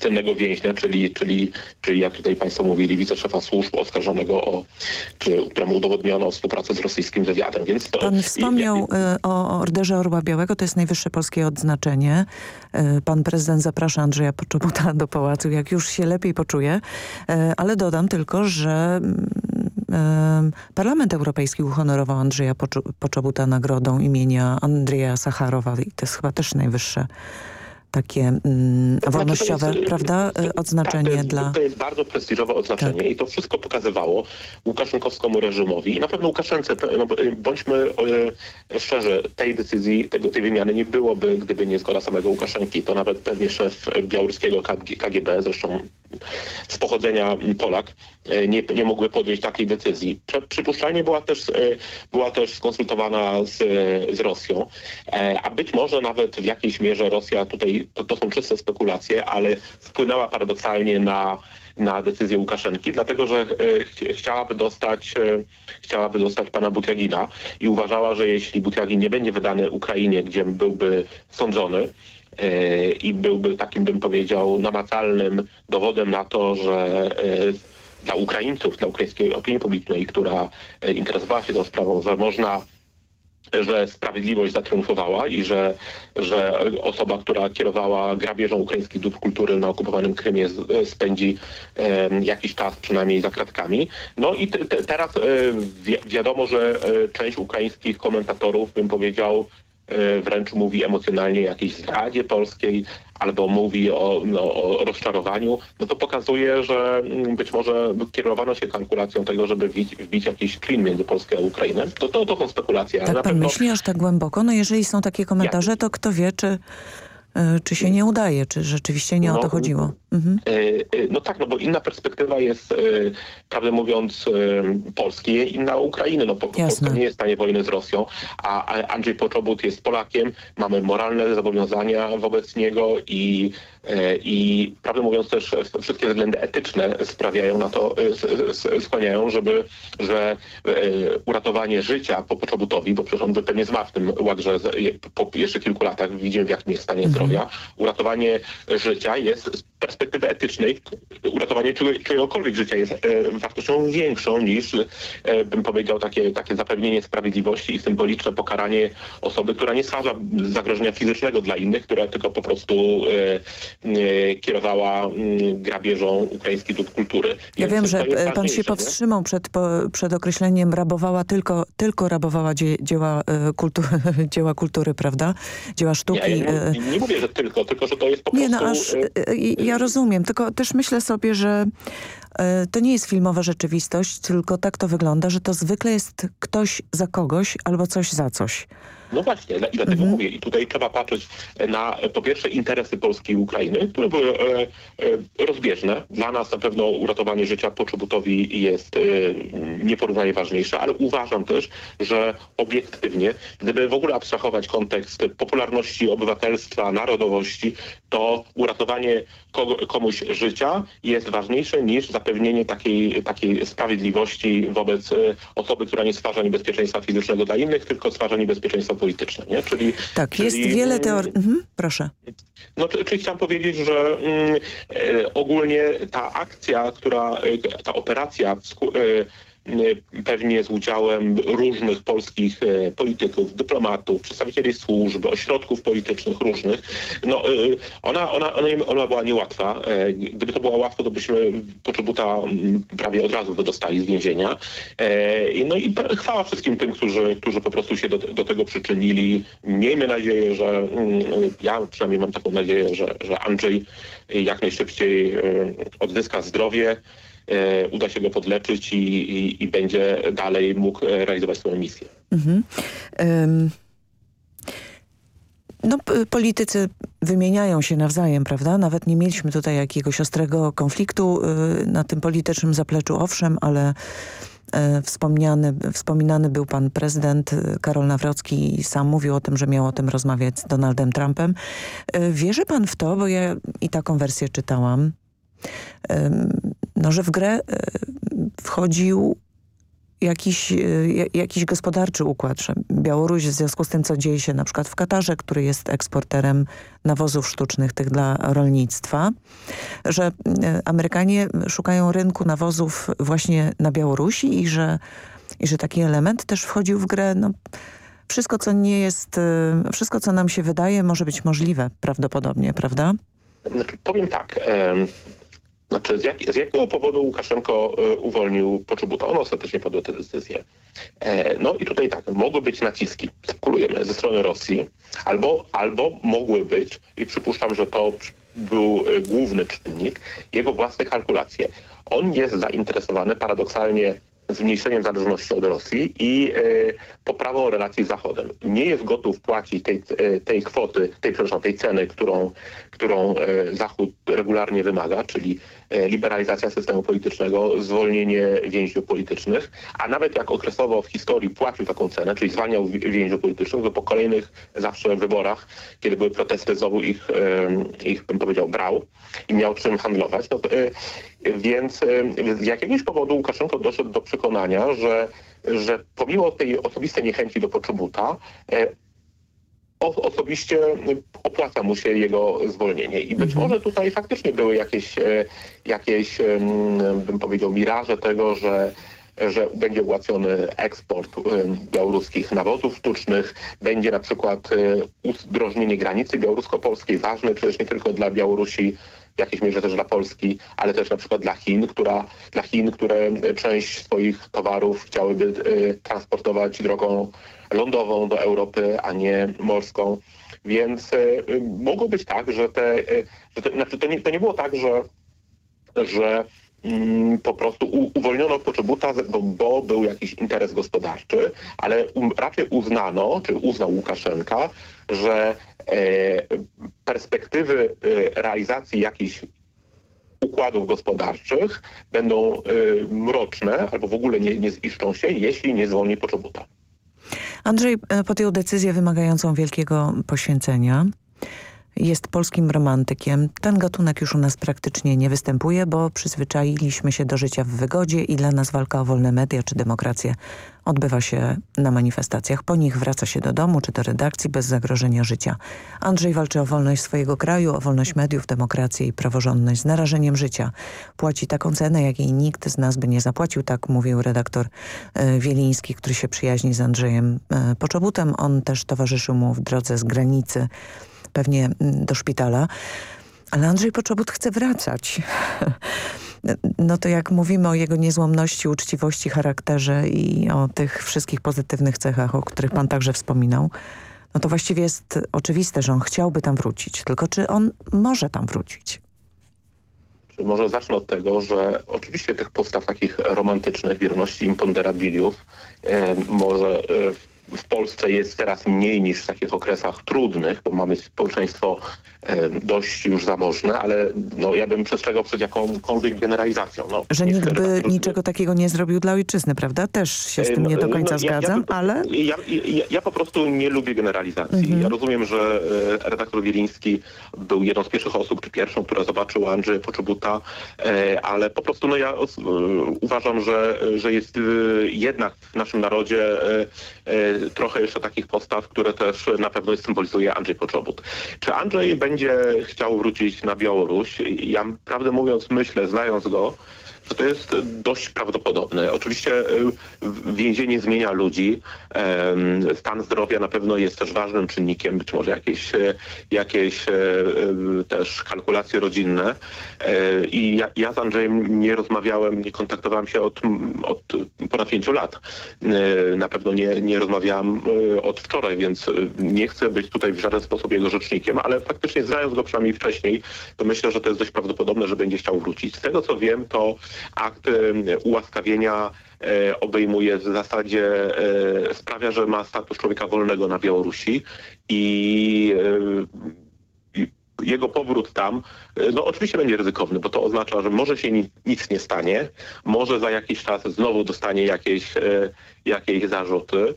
cennego więźnia, czyli, czyli, czyli jak tutaj Państwo mówili, wiceszefa służb oskarżonego o, czy, któremu udowodniono współpracę z rosyjskim wywiadem. Więc to, Pan wspomniał i, y, o Orderze Orła Białego, to jest najwyższe polskie odznaczenie. Y, pan prezydent zaprasza Andrzeja Poczobuta do pałacu, jak już się lepiej poczuje, y, ale dodam tylko, że mm, Parlament Europejski uhonorował Andrzeja Poczobuta nagrodą imienia Andrzeja Sacharowa i to jest chyba też najwyższe takie mm, wolnościowe, znaczy, jest, prawda, y, odznaczenie tak, to dla... To jest bardzo prestiżowe odznaczenie tak. i to wszystko pokazywało Łukaszenkowskiemu reżimowi i na pewno Łukaszence, no, bądźmy e, szczerzy, tej decyzji, tego, tej wymiany nie byłoby, gdyby nie zgoda samego Łukaszenki. To nawet pewnie szef białoruskiego KGB, zresztą z pochodzenia Polak, e, nie, nie mógłby podjąć takiej decyzji. Przypuszczalnie była też, e, była też skonsultowana z, z Rosją, a być może nawet w jakiejś mierze Rosja tutaj to, to są czyste spekulacje, ale wpłynęła paradoksalnie na, na decyzję Łukaszenki, dlatego że e, chciałaby dostać, e, chciałaby dostać pana Butiagina i uważała, że jeśli Butiagin nie będzie wydany Ukrainie, gdzie byłby sądzony, e, i byłby takim, bym powiedział, namacalnym dowodem na to, że dla Ukraińców, dla ukraińskiej opinii publicznej, która interesowała się tą sprawą, że można że sprawiedliwość zatriumfowała i że, że osoba, która kierowała grabieżą ukraińskich dóbr kultury na okupowanym Krymie spędzi e, jakiś czas przynajmniej za kratkami. No i te, te, teraz e, wi wiadomo, że e, część ukraińskich komentatorów, bym powiedział, E, wręcz mówi emocjonalnie o jakiejś zdradzie polskiej albo mówi o, no, o rozczarowaniu, no to pokazuje, że mm, być może kierowano się kalkulacją tego, żeby wbić, wbić jakiś klin między Polskę a Ukrainę. To, to, to są spekulacje. Tak pan pewno... myśli aż tak głęboko? No jeżeli są takie komentarze, to kto wie, czy czy się nie udaje, czy rzeczywiście nie no, o to chodziło. Mhm. E, e, no tak, no bo inna perspektywa jest, prawdę mówiąc, Polski, inna Ukrainy. No, Polska nie jest w stanie wojny z Rosją, a Andrzej Poczobut jest Polakiem, mamy moralne zobowiązania wobec niego i E, I prawdę mówiąc też wszystkie względy etyczne sprawiają na to, e, skłaniają, żeby, że e, uratowanie życia po Poczobutowi, bo przecież on by pewnie zmarł w tym łagrze po jeszcze kilku latach, widzimy w jakim jest stanie zdrowia, mhm. uratowanie życia jest z perspektywy etycznej, uratowanie czyjegokolwiek życia jest wartością większą niż, bym powiedział, takie, takie zapewnienie sprawiedliwości i symboliczne pokaranie osoby, która nie stwarza zagrożenia fizycznego dla innych, która tylko po prostu E, kierowała mm, grabieżą ukraińskiej dóbr kultury. Ja wiem, że pan się powstrzymał przed, przed określeniem rabowała, tylko, tylko rabowała dzie, dzieła, e, kultu, dzieła kultury, prawda? Dzieła sztuki. Nie, ja nie, nie, mówię, że tylko, tylko że to jest po nie, prostu... No aż, ja rozumiem, tylko też myślę sobie, że to nie jest filmowa rzeczywistość, tylko tak to wygląda, że to zwykle jest ktoś za kogoś albo coś za coś. No właśnie, i dlatego mhm. mówię. I tutaj trzeba patrzeć na po pierwsze interesy Polski i Ukrainy, które były e, e, rozbieżne. Dla nas na pewno uratowanie życia Poczobutowi jest e, nieporównanie ważniejsze, ale uważam też, że obiektywnie, gdyby w ogóle abstrahować kontekst popularności obywatelstwa, narodowości, to uratowanie komuś życia jest ważniejsze niż zapewnienie takiej, takiej sprawiedliwości wobec e, osoby, która nie stwarza niebezpieczeństwa fizycznego dla innych, tylko stwarza niebezpieczeństwo polityczne. Nie? Czyli, tak, czyli, jest wiele teorii. Mhm, proszę. No, czyli chciałem powiedzieć, że mm, e, ogólnie ta akcja, która, e, ta operacja w, e, pewnie z udziałem różnych polskich y, polityków, dyplomatów, przedstawicieli służb, ośrodków politycznych różnych. No, y, ona, ona, ona była niełatwa. Gdyby to było łatwo, to byśmy Poczobuta mm, prawie od razu wydostali z więzienia. No i chwała wszystkim tym, którzy, którzy po prostu się do, do tego przyczynili. Miejmy nadzieję, że mm, ja przynajmniej mam taką nadzieję, że, że Andrzej jak najszybciej odzyska zdrowie. E, uda się go podleczyć i, i, i będzie dalej mógł e, realizować swoją misję. Um. No, politycy wymieniają się nawzajem, prawda? Nawet nie mieliśmy tutaj jakiegoś ostrego konfliktu y, na tym politycznym zapleczu, owszem, ale wspomniany, wspominany był pan prezydent Karol Nawrocki i sam mówił o tym, że miał o tym rozmawiać z Donaldem Trumpem. Wierzy pan w to, bo ja i taką wersję czytałam, no, że w grę y, wchodził jakiś, y, jakiś gospodarczy układ, że Białoruś w związku z tym, co dzieje się na przykład w Katarze, który jest eksporterem nawozów sztucznych, tych dla rolnictwa, że y, Amerykanie szukają rynku nawozów właśnie na Białorusi i że, i że taki element też wchodził w grę. No, wszystko, co nie jest, wszystko, co nam się wydaje, może być możliwe prawdopodobnie, prawda? Znaczy, powiem tak, znaczy, z, jak, z jakiego powodu Łukaszenko e, uwolnił Poczobuta? On ostatecznie podjął tę decyzję. E, no i tutaj tak, mogły być naciski, spekulujemy, ze strony Rosji, albo, albo mogły być, i przypuszczam, że to był e, główny czynnik, jego własne kalkulacje. On jest zainteresowany paradoksalnie zmniejszeniem zależności od Rosji i y, poprawą relacji z Zachodem. Nie jest gotów płacić tej, tej kwoty, tej, przepraszam, tej ceny, którą, którą y, Zachód regularnie wymaga, czyli E, liberalizacja systemu politycznego, zwolnienie więźniów politycznych, a nawet jak okresowo w historii płacił taką cenę, czyli zwalniał więźniów politycznych, to po kolejnych zawsze wyborach, kiedy były protesty, znowu ich, ich bym powiedział, brał i miał czym handlować. No, e, więc z jakiegoś powodu Łukaszenko doszedł do przekonania, że że pomimo tej osobistej niechęci do Poczobuta, e, osobiście opłaca mu się jego zwolnienie. I być mhm. może tutaj faktycznie były jakieś, e, jakieś bym powiedział, miraże tego, że że będzie ułatwiony eksport białoruskich nawozów sztucznych, będzie na przykład e, udrożnienie granicy białorusko-polskiej, ważne przecież nie tylko dla Białorusi, w jakiejś mierze też dla Polski, ale też na przykład dla Chin, która, dla Chin, które część swoich towarów chciałyby e, transportować drogą lądową do Europy, a nie morską. Więc y, mogło być tak, że te, y, że te znaczy to, nie, to nie było tak, że, że mm, po prostu uwolniono Poczobuta, bo, bo był jakiś interes gospodarczy, ale um, raczej uznano, czy uznał Łukaszenka, że e, perspektywy e, realizacji jakichś układów gospodarczych będą e, mroczne albo w ogóle nie, nie ziszczą się, jeśli nie zwolni Poczobuta. Andrzej e, podjął decyzję wymagającą wielkiego poświęcenia jest polskim romantykiem. Ten gatunek już u nas praktycznie nie występuje, bo przyzwyczailiśmy się do życia w wygodzie i dla nas walka o wolne media czy demokrację odbywa się na manifestacjach. Po nich wraca się do domu czy do redakcji bez zagrożenia życia. Andrzej walczy o wolność swojego kraju, o wolność mediów, demokrację i praworządność z narażeniem życia. Płaci taką cenę, jakiej nikt z nas by nie zapłacił, tak mówił redaktor e, Wieliński, który się przyjaźni z Andrzejem e, Poczobutem. On też towarzyszył mu w drodze z granicy pewnie mm, do szpitala. Ale Andrzej Poczobut chce wracać. No to jak mówimy o jego niezłomności, uczciwości, charakterze i o tych wszystkich pozytywnych cechach, o których pan także wspominał, no to właściwie jest oczywiste, że on chciałby tam wrócić. Tylko czy on może tam wrócić? Może zacznę od tego, że oczywiście tych postaw takich romantycznych, wierności imponderabiliów e, może e, w Polsce jest teraz mniej niż w takich okresach trudnych, bo mamy społeczeństwo dość już zamożne, ale no, ja bym przestrzegał przed jakąkolwiek generalizacją. No, że nikt by tak niczego takiego nie zrobił dla ojczyzny, prawda? Też się z tym nie do no, końca no, zgadzam, ja, ale... Ja, ja, ja, po prostu nie lubię generalizacji. Mhm. Ja rozumiem, że e, redaktor Wieliński był jedną z pierwszych osób, czy pierwszą, która zobaczyła Andrzeja Poczobuta, e, ale po prostu no, ja uważam, że, że jest e, jednak w naszym narodzie trochę jeszcze takich postaw, które też na pewno symbolizuje Andrzej Poczobut. Czy Andrzej będzie chciał wrócić na Białoruś? Ja prawdę mówiąc myślę, znając go, to jest dość prawdopodobne. Oczywiście y, więzienie zmienia ludzi. Stan zdrowia na pewno jest też ważnym czynnikiem, być może jakieś, e, jakieś e, e, też kalkulacje rodzinne. I ja, ja z Andrzejem nie rozmawiałem, nie kontaktowałem się od, od ponad pięciu lat. Na pewno nie, nie rozmawiałam od wczoraj, więc nie chcę być tutaj w żaden sposób jego rzecznikiem, ale faktycznie znając go przynajmniej wcześniej, to myślę, że to jest dość prawdopodobne, że będzie chciał wrócić. Z tego co wiem, to akt ułaskawienia e, obejmuje w zasadzie, e, sprawia, że ma status człowieka wolnego na Białorusi i e, jego powrót tam, no oczywiście będzie ryzykowny, bo to oznacza, że może się ni- nic nie stanie, może za jakiś czas znowu dostanie jakieś, e, jakieś zarzuty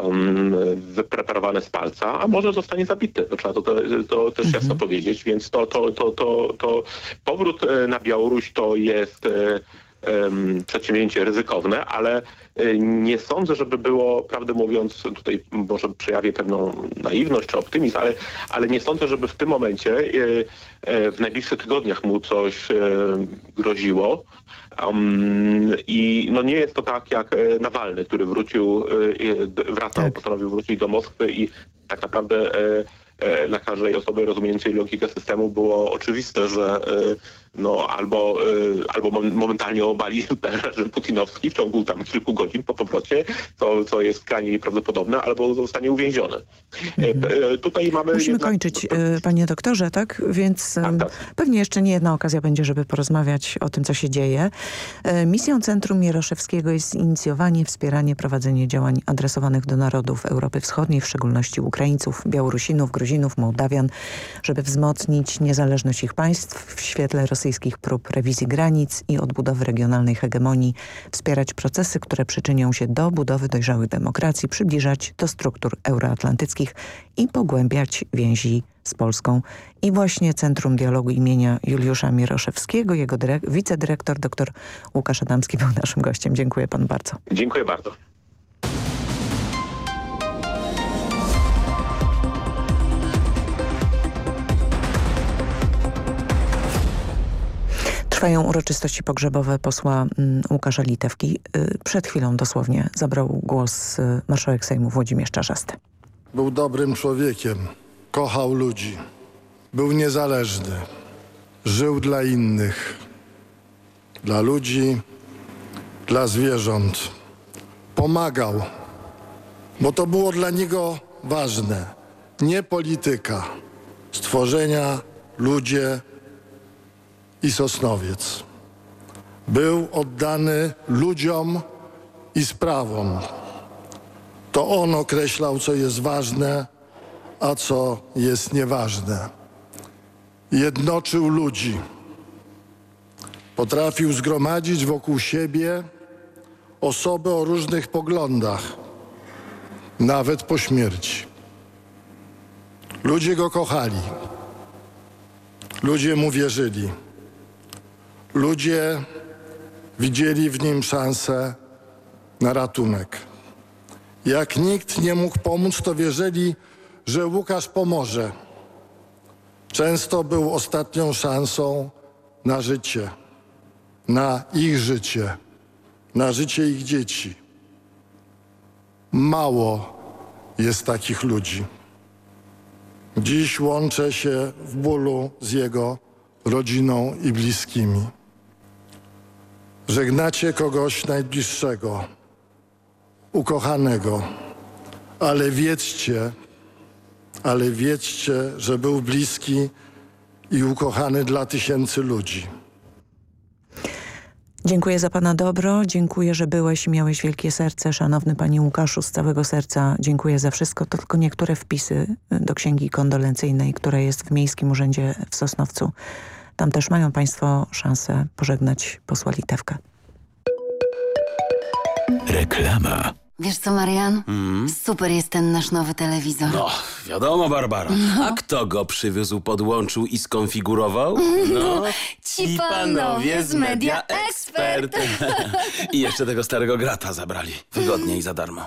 um, wypreparowane z palca, a może zostanie zabity. To trzeba to, to, to też jasno powiedzieć, więc to, to, to, to, to powrót e, na Białoruś to jest e, przedsięwzięcie ryzykowne, ale e, nie sądzę, żeby było, prawdę mówiąc, tutaj może przejawię pewną naiwność czy optymizm, ale, ale nie sądzę, żeby w tym momencie, e, e, w najbliższych tygodniach mu coś groziło. Um, I no nie jest to tak jak Nawalny, który wrócił, wracał, postanowił wrócić do Moskwy i tak naprawdę dla każdej osoby rozumiejącej logikę systemu było oczywiste, że e, no albo, e, albo mom- momentalnie obali reżim putinowski w ciągu tam kilku godzin po powrocie, co, co jest skrajnie nieprawdopodobne, albo zostanie uwięziony. E, e, Tutaj mamy Musimy jednak- kończyć, panie doktorze, tak? Więc Tak, ym, pewnie jeszcze nie jedna okazja będzie, żeby porozmawiać o tym, co się dzieje. E, Misją Centrum Mieroszewskiego jest inicjowanie, wspieranie, prowadzenie działań adresowanych do narodów Europy Wschodniej, w szczególności Ukraińców, Białorusinów, Gruzinów, Mołdawian, żeby wzmocnić niezależność ich państw w świetle rosyjskich prób rewizji granic i odbudowy regionalnej hegemonii, wspierać procesy, które przyczynią się do budowy dojrzałych demokracji, przybliżać do struktur euroatlantyckich i pogłębiać więzi z Polską. I właśnie Centrum Dialogu imienia Juliusza Mieroszewskiego, jego dyrek- wicedyrektor dr Łukasz Adamski był naszym gościem. Dziękuję panu bardzo. Dziękuję bardzo. Trwają uroczystości pogrzebowe posła mm, Łukasza Litewki. Y, Przed chwilą dosłownie zabrał głos y, marszałek Sejmu Włodzimierz Czarzasty. Był dobrym człowiekiem, kochał ludzi, był niezależny, żył dla innych, dla ludzi, dla zwierząt. Pomagał, bo to było dla niego ważne. Nie polityka, stworzenia, ludzie i Sosnowiec. Był oddany ludziom i sprawom. To on określał, co jest ważne, a co jest nieważne. Jednoczył ludzi. Potrafił zgromadzić wokół siebie osoby o różnych poglądach, nawet po śmierci. Ludzie go kochali. Ludzie mu wierzyli. Ludzie widzieli w nim szansę na ratunek. Jak nikt nie mógł pomóc, to wierzyli, że Łukasz pomoże. Często był ostatnią szansą na życie, na ich życie, na życie ich dzieci. Mało jest takich ludzi. Dziś łączę się w bólu z jego rodziną i bliskimi. Żegnacie kogoś najbliższego ukochanego, ale wiedzcie, ale wiedzcie, że był bliski i ukochany dla tysięcy ludzi. Dziękuję za pana dobro, dziękuję, że byłeś i miałeś wielkie serce. Szanowny panie Łukaszu, z całego serca dziękuję za wszystko. To tylko niektóre wpisy do księgi kondolencyjnej, która jest w Miejskim Urzędzie w Sosnowcu. Tam też mają państwo szansę pożegnać posła Litewkę. Reklama. Wiesz co, Marian? Super jest ten nasz nowy telewizor. No, wiadomo, Barbara. A kto go przywiózł, podłączył i skonfigurował? No, Ci panowie z Media Expert. I jeszcze tego starego grata zabrali. Wygodnie i za darmo.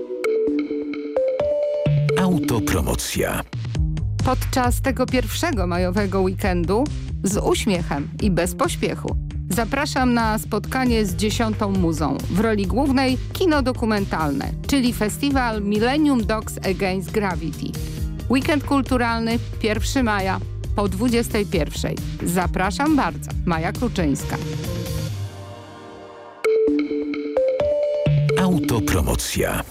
Autopromocja. Podczas tego pierwszego majowego weekendu z uśmiechem i bez pośpiechu zapraszam na spotkanie z dziesiątą muzą w roli głównej kino dokumentalne, czyli festiwal Millennium Dogs Against Gravity. Weekend kulturalny 1 maja po 21. Zapraszam bardzo. Maja Kluczyńska. Autopromocja.